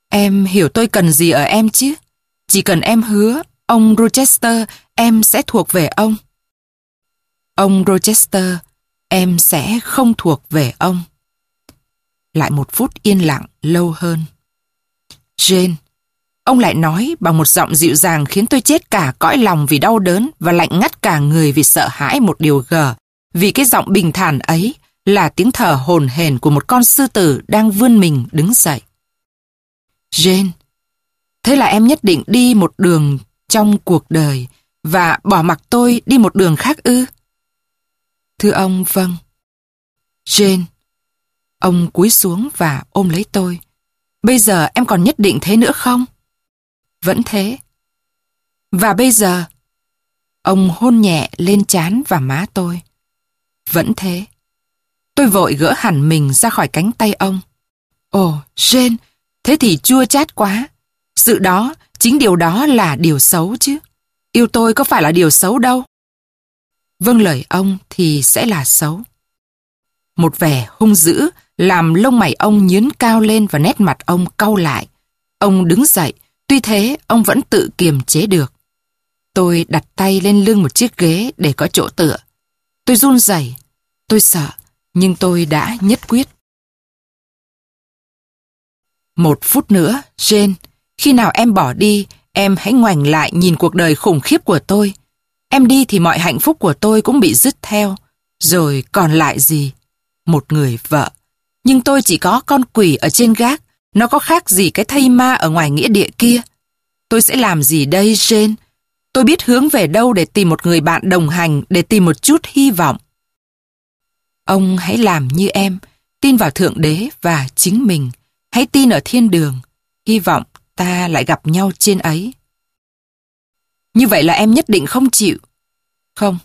em hiểu tôi cần gì ở em chứ? Chỉ cần em hứa, ông Rochester, em sẽ thuộc về ông. Ông Rochester, em sẽ không thuộc về ông. Lại một phút yên lặng lâu hơn. Jane, ông lại nói bằng một giọng dịu dàng khiến tôi chết cả cõi lòng vì đau đớn và lạnh ngắt cả người vì sợ hãi một điều gờ. Vì cái giọng bình thản ấy là tiếng thở hồn hển của một con sư tử đang vươn mình đứng dậy. Jane, thế là em nhất định đi một đường trong cuộc đời và bỏ mặc tôi đi một đường khác ư? Thưa ông, vâng. Jane, ông cúi xuống và ôm lấy tôi. Bây giờ em còn nhất định thế nữa không? Vẫn thế. Và bây giờ? Ông hôn nhẹ lên trán và má tôi. Vẫn thế. Tôi vội gỡ hẳn mình ra khỏi cánh tay ông. Ồ, Jane, thế thì chua chát quá. Sự đó, chính điều đó là điều xấu chứ. Yêu tôi có phải là điều xấu đâu. Vâng lời ông thì sẽ là xấu. Một vẻ hung dữ làm lông mày ông nhướn cao lên và nét mặt ông cau lại. Ông đứng dậy, tuy thế ông vẫn tự kiềm chế được. Tôi đặt tay lên lưng một chiếc ghế để có chỗ tựa. Tôi run rẩy, tôi sợ, nhưng tôi đã nhất quyết. Một phút nữa, Jane, khi nào em bỏ đi, em hãy ngoảnh lại nhìn cuộc đời khủng khiếp của tôi. Em đi thì mọi hạnh phúc của tôi cũng bị dứt theo. Rồi còn lại gì? Một người vợ. Nhưng tôi chỉ có con quỷ ở trên gác. Nó có khác gì cái thây ma ở ngoài nghĩa địa kia? Tôi sẽ làm gì đây, Jane? Tôi biết hướng về đâu để tìm một người bạn đồng hành, để tìm một chút hy vọng. Ông hãy làm như em, tin vào Thượng Đế và chính mình. Hãy tin ở thiên đường. Hy vọng ta lại gặp nhau trên ấy. Như vậy là em nhất định không chịu. Không.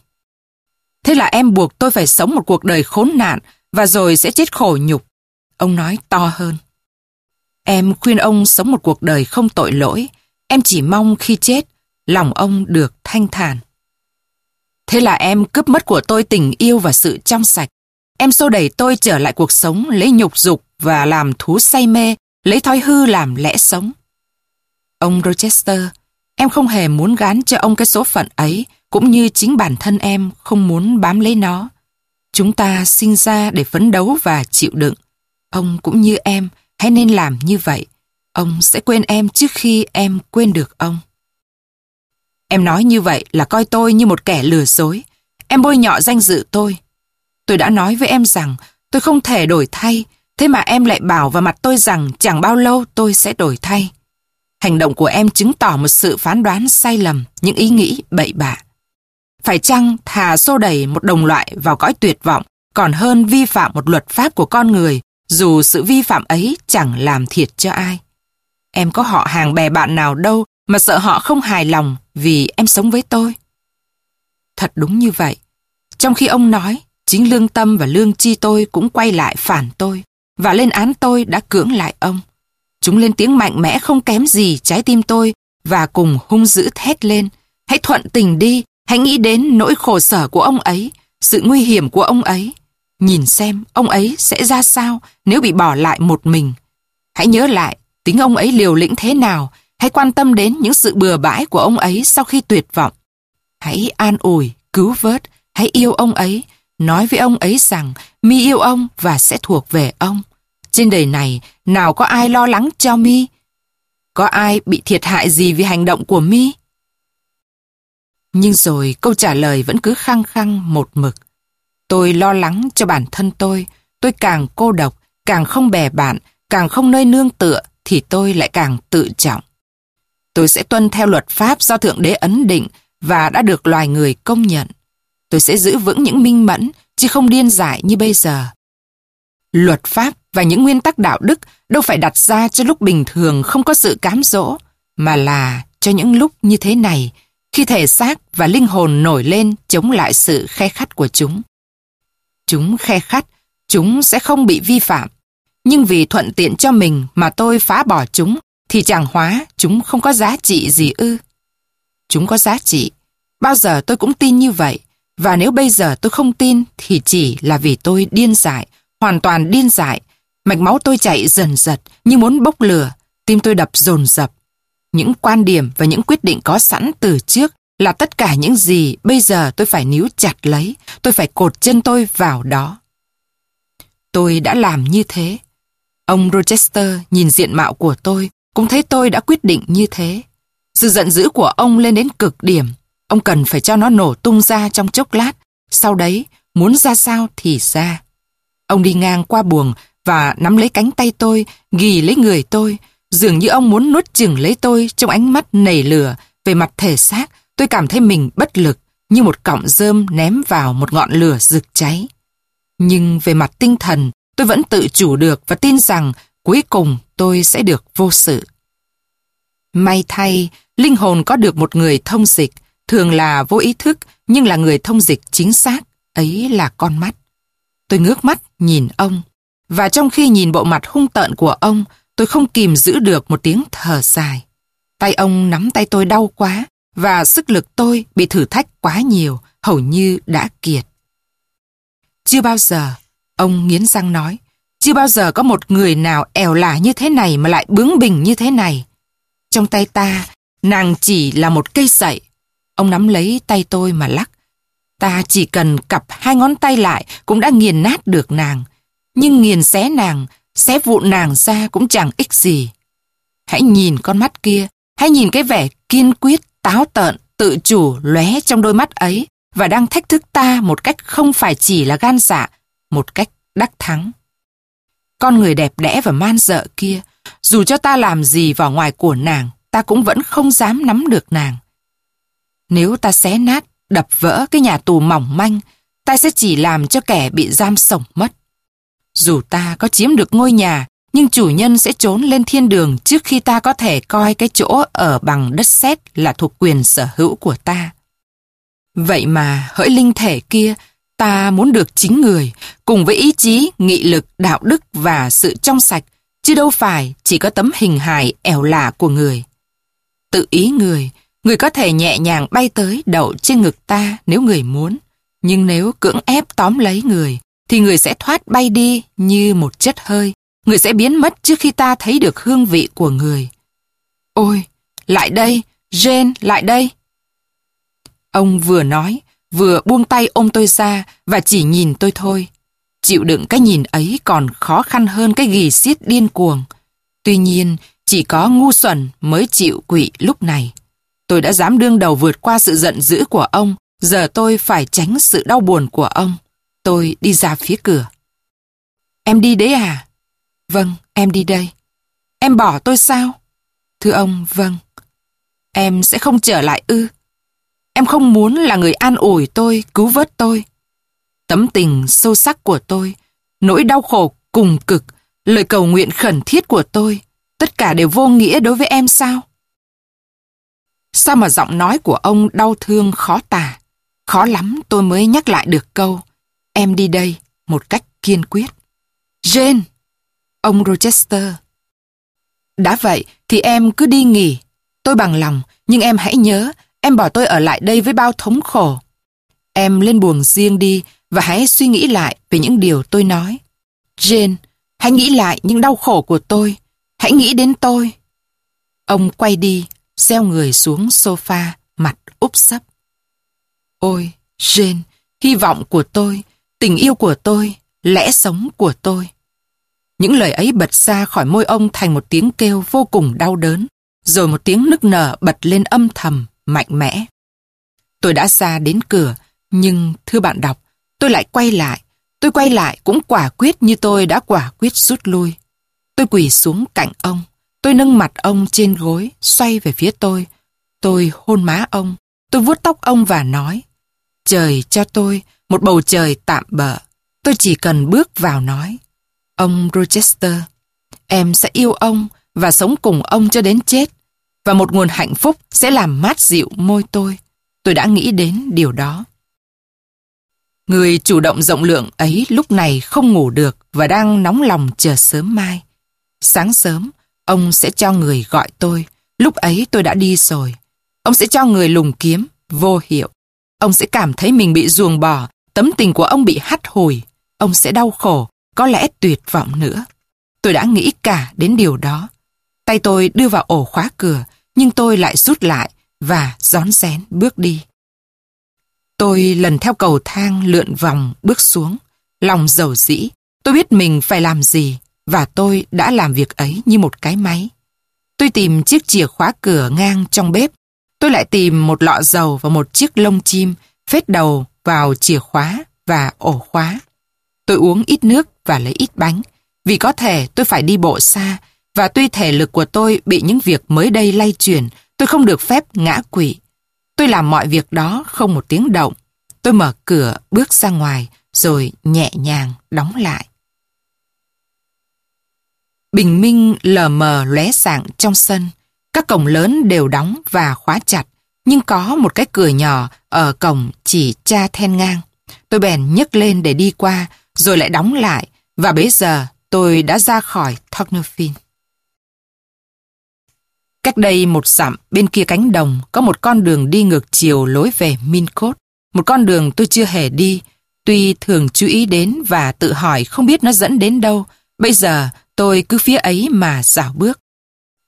Thế là em buộc tôi phải sống một cuộc đời khốn nạn và rồi sẽ chết khổ nhục. Ông nói to hơn. Em khuyên ông sống một cuộc đời không tội lỗi. Em chỉ mong khi chết, lòng ông được thanh thản. Thế là em cướp mất của tôi tình yêu và sự trong sạch. Em xô đẩy tôi trở lại cuộc sống lấy nhục dục và làm thú say mê, lấy thói hư làm lẽ sống. Ông Rochester, em không hề muốn gán cho ông cái số phận ấy, cũng như chính bản thân em không muốn bám lấy nó. Chúng ta sinh ra để phấn đấu và chịu đựng. Ông cũng như em, hãy nên làm như vậy. Ông sẽ quên em trước khi em quên được ông. Em nói như vậy là coi tôi như một kẻ lừa dối. Em bôi nhọ danh dự tôi. Tôi đã nói với em rằng tôi không thể đổi thay, thế mà em lại bảo vào mặt tôi rằng chẳng bao lâu tôi sẽ đổi thay. Hành động của em chứng tỏ một sự phán đoán sai lầm, những ý nghĩ bậy bạ. Phải chăng thà xô đẩy một đồng loại vào cõi tuyệt vọng còn hơn vi phạm một luật pháp của con người dù sự vi phạm ấy chẳng làm thiệt cho ai. Em có họ hàng bè bạn nào đâu mà sợ họ không hài lòng vì em sống với tôi. Thật đúng như vậy. Trong khi ông nói, chính lương tâm và lương chi tôi cũng quay lại phản tôi và lên án tôi đã cưỡng lại ông. Chúng lên tiếng mạnh mẽ không kém gì trái tim tôi và cùng hung dữ thét lên. Hãy thuận tình đi, hãy nghĩ đến nỗi khổ sở của ông ấy, sự nguy hiểm của ông ấy. Nhìn xem ông ấy sẽ ra sao nếu bị bỏ lại một mình. Hãy nhớ lại tính ông ấy liều lĩnh thế nào, hãy quan tâm đến những sự bừa bãi của ông ấy sau khi tuyệt vọng. Hãy an ủi, cứu vớt, hãy yêu ông ấy, nói với ông ấy rằng mi yêu ông và sẽ thuộc về ông. Trên đời này, nào có ai lo lắng cho mi? Có ai bị thiệt hại gì vì hành động của mi? Nhưng rồi câu trả lời vẫn cứ khăng khăng một mực. Tôi lo lắng cho bản thân tôi, tôi càng cô độc, càng không bè bạn, càng không nơi nương tựa, thì tôi lại càng tự trọng. Tôi sẽ tuân theo luật pháp do Thượng Đế ấn định và đã được loài người công nhận. Tôi sẽ giữ vững những minh mẫn, chứ không điên dại như bây giờ. Luật pháp và những nguyên tắc đạo đức đâu phải đặt ra cho lúc bình thường không có sự cám dỗ, mà là cho những lúc như thế này, khi thể xác và linh hồn nổi lên chống lại sự khe khắt của chúng. Chúng khe khắt, chúng sẽ không bị vi phạm. Nhưng vì thuận tiện cho mình mà tôi phá bỏ chúng, thì chẳng hóa chúng không có giá trị gì ư. Chúng có giá trị, Bao giờ tôi cũng tin như vậy. Và nếu bây giờ tôi không tin thì chỉ là vì tôi điên dại, hoàn toàn điên dại. Mạch máu tôi chạy dần dật như muốn bốc lửa, tim tôi đập dồn dập. Những quan điểm và những quyết định có sẵn từ trước là tất cả những gì bây giờ tôi phải níu chặt lấy, tôi phải cột chân tôi vào đó. Tôi đã làm như thế. Ông Rochester nhìn diện mạo của tôi, cũng thấy tôi đã quyết định như thế. Sự giận dữ của ông lên đến cực điểm. Ông cần phải cho nó nổ tung ra trong chốc lát. Sau đấy, muốn ra sao thì ra. Ông đi ngang qua buồng và nắm lấy cánh tay tôi, ghi lấy người tôi. Dường như ông muốn nuốt chừng lấy tôi trong ánh mắt nảy lửa. Về mặt thể xác, tôi cảm thấy mình bất lực, như một cọng rơm ném vào một ngọn lửa rực cháy. Nhưng về mặt tinh thần, tôi vẫn tự chủ được và tin rằng cuối cùng tôi sẽ được vô sự. May thay, linh hồn có được một người thông dịch, thường là vô ý thức nhưng là người thông dịch chính xác, ấy là con mắt. Tôi ngước mắt nhìn ông, và trong khi nhìn bộ mặt hung tợn của ông, tôi không kìm giữ được một tiếng thở dài. Tay ông nắm tay tôi đau quá, và sức lực tôi bị thử thách quá nhiều, hầu như đã kiệt. Chưa bao giờ, ông nghiến răng nói, chưa bao giờ có một người nào ẻo lả như thế này mà lại bướng bỉnh như thế này. Trong tay ta, nàng chỉ là một cây sậy. Ông nắm lấy tay tôi mà lắc. Ta chỉ cần cặp hai ngón tay lại cũng đã nghiền nát được nàng. Nhưng nghiền xé nàng, xé vụn nàng ra cũng chẳng ích gì. Hãy nhìn con mắt kia, hãy nhìn cái vẻ kiên quyết, táo tợn, tự chủ lóe trong đôi mắt ấy và đang thách thức ta một cách không phải chỉ là gan dạ, một cách đắc thắng. Con người đẹp đẽ và man dợ kia, dù cho ta làm gì vào ngoài của nàng, ta cũng vẫn không dám nắm được nàng. Nếu ta xé nát, đập vỡ cái nhà tù mỏng manh, ta sẽ chỉ làm cho kẻ bị giam sống mất. Dù ta có chiếm được ngôi nhà, nhưng chủ nhân sẽ trốn lên thiên đường trước khi ta có thể coi cái chỗ ở bằng đất sét là thuộc quyền sở hữu của ta. Vậy mà hỡi linh thể kia, ta muốn được chính người, cùng với ý chí, nghị lực, đạo đức và sự trong sạch, chứ đâu phải chỉ có tấm hình hài ẻo lả của người. Tự ý người, người có thể nhẹ nhàng bay tới đậu trên ngực ta nếu người muốn, nhưng nếu cưỡng ép tóm lấy người, thì người sẽ thoát bay đi như một chất hơi, người sẽ biến mất trước khi ta thấy được hương vị của người. Ôi, lại đây, Jane, lại đây. Ông vừa nói, vừa buông tay ôm tôi ra và chỉ nhìn tôi thôi. Chịu đựng cái nhìn ấy còn khó khăn hơn cái ghi xiết điên cuồng. Tuy nhiên, chỉ có ngu xuẩn mới chịu quỵ lúc này. Tôi đã dám đương đầu vượt qua sự giận dữ của ông, giờ tôi phải tránh sự đau buồn của ông. Tôi đi ra phía cửa. Em đi đấy à? Vâng, em đi đây. Em bỏ tôi sao? Thưa ông, vâng. Em sẽ không trở lại ư? Em không muốn là người an ủi tôi, cứu vớt tôi. Tấm tình sâu sắc của tôi, nỗi đau khổ cùng cực, lời cầu nguyện khẩn thiết của tôi, tất cả đều vô nghĩa đối với em sao? Sao mà giọng nói của ông đau thương khó tả? Khó lắm tôi mới nhắc lại được câu. Em đi đây, một cách kiên quyết. Jane! Ông Rochester. Đã vậy thì em cứ đi nghỉ. Tôi bằng lòng, nhưng em hãy nhớ, em bỏ tôi ở lại đây với bao thống khổ. Em lên buồng riêng đi và hãy suy nghĩ lại về những điều tôi nói. Jane, hãy nghĩ lại những đau khổ của tôi. Hãy nghĩ đến tôi. Ông quay đi, gieo người xuống sofa, mặt úp sấp. Ôi, Jane, hy vọng của tôi, tình yêu của tôi, lẽ sống của tôi. Những lời ấy bật ra khỏi môi ông thành một tiếng kêu vô cùng đau đớn, rồi một tiếng nức nở bật lên âm thầm, mạnh mẽ. Tôi đã ra đến cửa, nhưng thưa bạn đọc, tôi lại quay lại. Tôi quay lại cũng quả quyết như tôi đã quả quyết rút lui. Tôi quỳ xuống cạnh ông. Tôi nâng mặt ông trên gối, xoay về phía tôi. Tôi hôn má ông. Tôi vuốt tóc ông và nói. Trời cho tôi, một bầu trời tạm bỡ. Tôi chỉ cần bước vào nói. Ông Rochester, em sẽ yêu ông và sống cùng ông cho đến chết. Và một nguồn hạnh phúc sẽ làm mát dịu môi tôi. Tôi đã nghĩ đến điều đó. Người chủ động rộng lượng ấy lúc này không ngủ được và đang nóng lòng chờ sớm mai. Sáng sớm, ông sẽ cho người gọi tôi. Lúc ấy tôi đã đi rồi. Ông sẽ cho người lùng kiếm vô hiệu. Ông sẽ cảm thấy mình bị ruồng bỏ, tấm tình của ông bị hắt hồi. Ông sẽ đau khổ, có lẽ tuyệt vọng nữa. Tôi đã nghĩ cả đến điều đó. Tay tôi đưa vào ổ khóa cửa, nhưng tôi lại rút lại và gión rén bước đi. Tôi lần theo cầu thang lượn vòng bước xuống, lòng dầu dĩ. Tôi biết mình phải làm gì và tôi đã làm việc ấy như một cái máy. Tôi tìm chiếc chìa khóa cửa ngang trong bếp. Tôi lại tìm một lọ dầu và một chiếc lông chim, phết đầu vào chìa khóa và ổ khóa. Tôi uống ít nước và lấy ít bánh, vì có thể tôi phải đi bộ xa, và tuy thể lực của tôi bị những việc mới đây lay chuyển, tôi không được phép ngã quỵ. Tôi làm mọi việc đó không một tiếng động. Tôi mở cửa, bước ra ngoài, rồi nhẹ nhàng đóng lại. Bình minh lờ mờ lóe sáng trong sân. Các cổng lớn đều đóng và khóa chặt, nhưng có một cái cửa nhỏ ở cổng chỉ cha then ngang. Tôi bèn nhấc lên để đi qua, rồi lại đóng lại, và bây giờ tôi đã ra khỏi Tocnofin. Cách đây một dặm bên kia cánh đồng có một con đường đi ngược chiều lối về Mincot. Một con đường tôi chưa hề đi, tuy thường chú ý đến và tự hỏi không biết nó dẫn đến đâu. Bây giờ tôi cứ phía ấy mà dạo bước.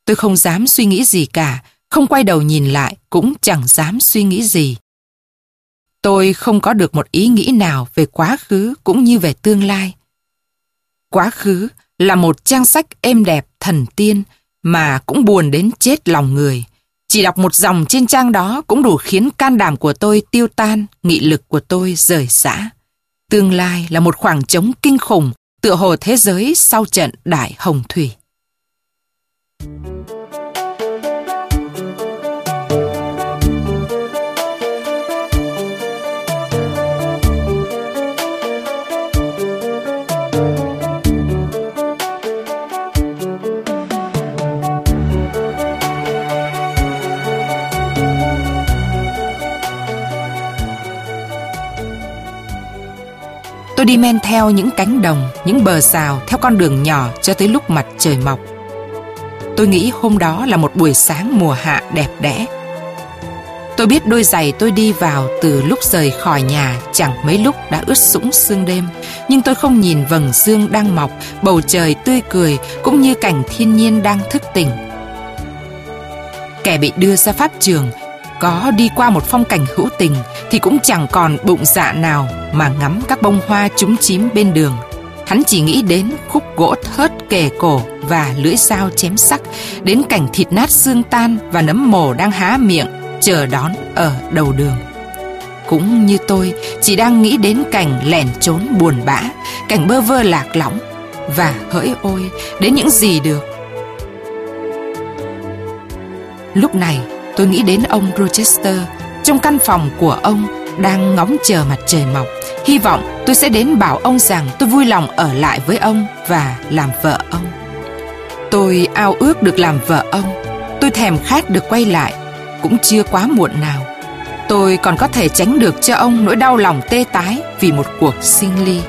Tôi không dám suy nghĩ gì cả, không quay đầu nhìn lại cũng chẳng dám suy nghĩ gì. Tôi không có được một ý nghĩ nào về quá khứ cũng như về tương lai. Quá khứ là một trang sách êm đẹp thần tiên mà cũng buồn đến chết lòng người. Chỉ đọc một dòng trên trang đó cũng đủ khiến can đảm của tôi tiêu tan, nghị lực của tôi rời xã. Tương lai là một khoảng trống kinh khủng, tựa hồ thế giới sau trận Đại Hồng Thủy. Tôi đi men theo những cánh đồng, những bờ xào theo con đường nhỏ cho tới lúc mặt trời mọc. Tôi nghĩ hôm đó là một buổi sáng mùa hạ đẹp đẽ. Tôi biết đôi giày tôi đi vào từ lúc rời khỏi nhà chẳng mấy lúc đã ướt sũng sương đêm, nhưng tôi không nhìn vầng dương đang mọc, bầu trời tươi cười cũng như cảnh thiên nhiên đang thức tỉnh. Kẻ bị đưa ra pháp trường có đi qua một phong cảnh hữu tình thì cũng chẳng còn bụng dạ nào mà ngắm các bông hoa trúng chím bên đường. Hắn chỉ nghĩ đến khúc gỗ thớt kề cổ và lưỡi dao chém sắc, đến cảnh thịt nát xương tan và nấm mồ đang há miệng, chờ đón ở đầu đường. Cũng như tôi, chỉ đang nghĩ đến cảnh lẻn trốn buồn bã, cảnh bơ vơ lạc lõng, và hỡi ôi, đến những gì được. Lúc này, tôi nghĩ đến ông Rochester trong căn phòng của ông đang ngóng chờ mặt trời mọc. Hy vọng tôi sẽ đến bảo ông rằng tôi vui lòng ở lại với ông và làm vợ ông. Tôi ao ước được làm vợ ông. Tôi thèm khát được quay lại. Cũng chưa quá muộn nào. Tôi còn có thể tránh được cho ông nỗi đau lòng tê tái vì một cuộc sinh ly.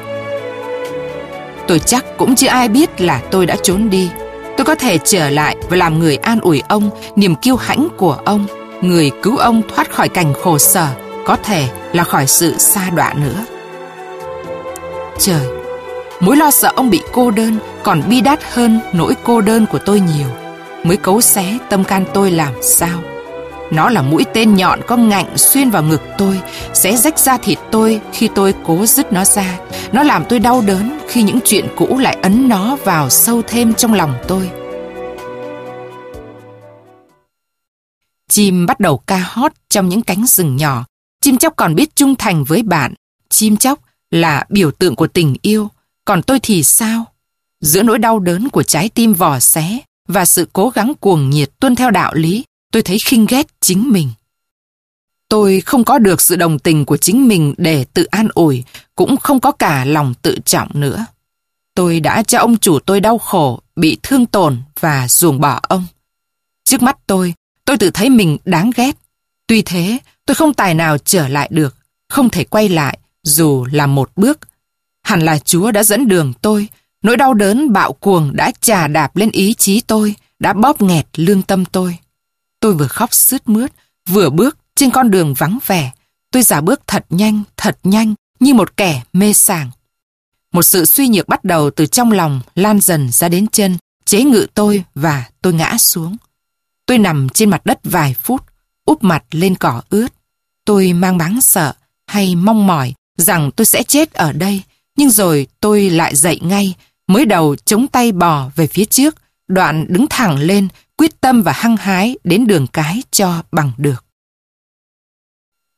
Tôi chắc cũng chưa ai biết là tôi đã trốn đi. Tôi có thể trở lại và làm người an ủi ông, niềm kiêu hãnh của ông, người cứu ông thoát khỏi cảnh khổ sở, có thể là khỏi sự xa đọa nữa. Trời, mối lo sợ ông bị cô đơn còn bi đát hơn nỗi cô đơn của tôi nhiều. Mới cấu xé tâm can tôi làm sao? Nó là mũi tên nhọn có ngạnh xuyên vào ngực tôi, sẽ rách ra thịt tôi khi tôi cố dứt nó ra. Nó làm tôi đau đớn khi những chuyện cũ lại ấn nó vào sâu thêm trong lòng tôi. Chim bắt đầu ca hót trong những cánh rừng nhỏ. Chim chóc còn biết trung thành với bạn. Chim chóc là biểu tượng của tình yêu. Còn tôi thì sao? Giữa nỗi đau đớn của trái tim vò xé và sự cố gắng cuồng nhiệt tuân theo đạo lý, tôi thấy khinh ghét chính mình. Tôi không có được sự đồng tình của chính mình để tự an ủi, cũng không có cả lòng tự trọng nữa. Tôi đã cho ông chủ tôi đau khổ, bị thương tổn và ruồng bỏ ông. Trước mắt tôi, tôi tự thấy mình đáng ghét. Tuy thế, tôi không tài nào trở lại được, không thể quay lại dù là một bước. Hẳn là Chúa đã dẫn đường tôi, nỗi đau đớn bạo cuồng đã trà đạp lên ý chí tôi, đã bóp nghẹt lương tâm tôi. Tôi vừa khóc sướt mướt, vừa bước trên con đường vắng vẻ, tôi giả bước thật nhanh, thật nhanh, như một kẻ mê sảng. Một sự suy nhược bắt đầu từ trong lòng lan dần ra đến chân, chế ngự tôi và tôi ngã xuống. Tôi nằm trên mặt đất vài phút, úp mặt lên cỏ ướt. Tôi mang máng sợ hay mong mỏi rằng tôi sẽ chết ở đây, nhưng rồi tôi lại dậy ngay, mới đầu chống tay bò về phía trước, đoạn đứng thẳng lên, quyết tâm và hăng hái đến đường cái cho bằng được.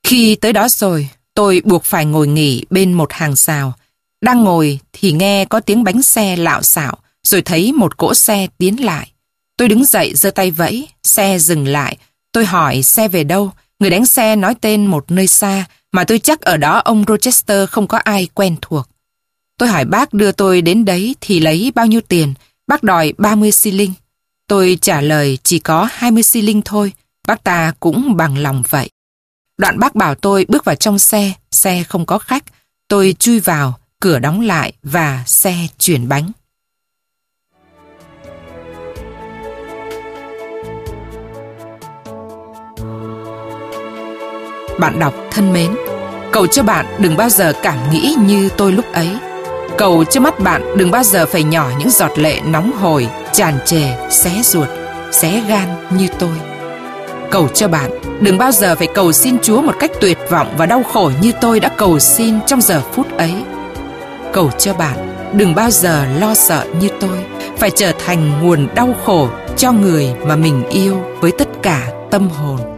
Khi tới đó rồi, tôi buộc phải ngồi nghỉ bên một hàng xào. Đang ngồi thì nghe có tiếng bánh xe lạo xạo, rồi thấy một cỗ xe tiến lại. Tôi đứng dậy giơ tay vẫy, xe dừng lại. Tôi hỏi xe về đâu, người đánh xe nói tên một nơi xa, mà tôi chắc ở đó ông Rochester không có ai quen thuộc. Tôi hỏi bác đưa tôi đến đấy thì lấy bao nhiêu tiền, bác đòi 30 xi linh. Tôi trả lời chỉ có 20 xi linh thôi, bác ta cũng bằng lòng vậy. Đoạn bác bảo tôi bước vào trong xe, xe không có khách. Tôi chui vào, cửa đóng lại và xe chuyển bánh. Bạn đọc thân mến, cầu cho bạn đừng bao giờ cảm nghĩ như tôi lúc ấy. Cầu cho mắt bạn đừng bao giờ phải nhỏ những giọt lệ nóng hổi, tràn trề, xé ruột, xé gan như tôi. Cầu cho bạn đừng bao giờ phải cầu xin Chúa một cách tuyệt vọng và đau khổ như tôi đã cầu xin trong giờ phút ấy. Cầu cho bạn đừng bao giờ lo sợ như tôi phải trở thành nguồn đau khổ cho người mà mình yêu với tất cả tâm hồn.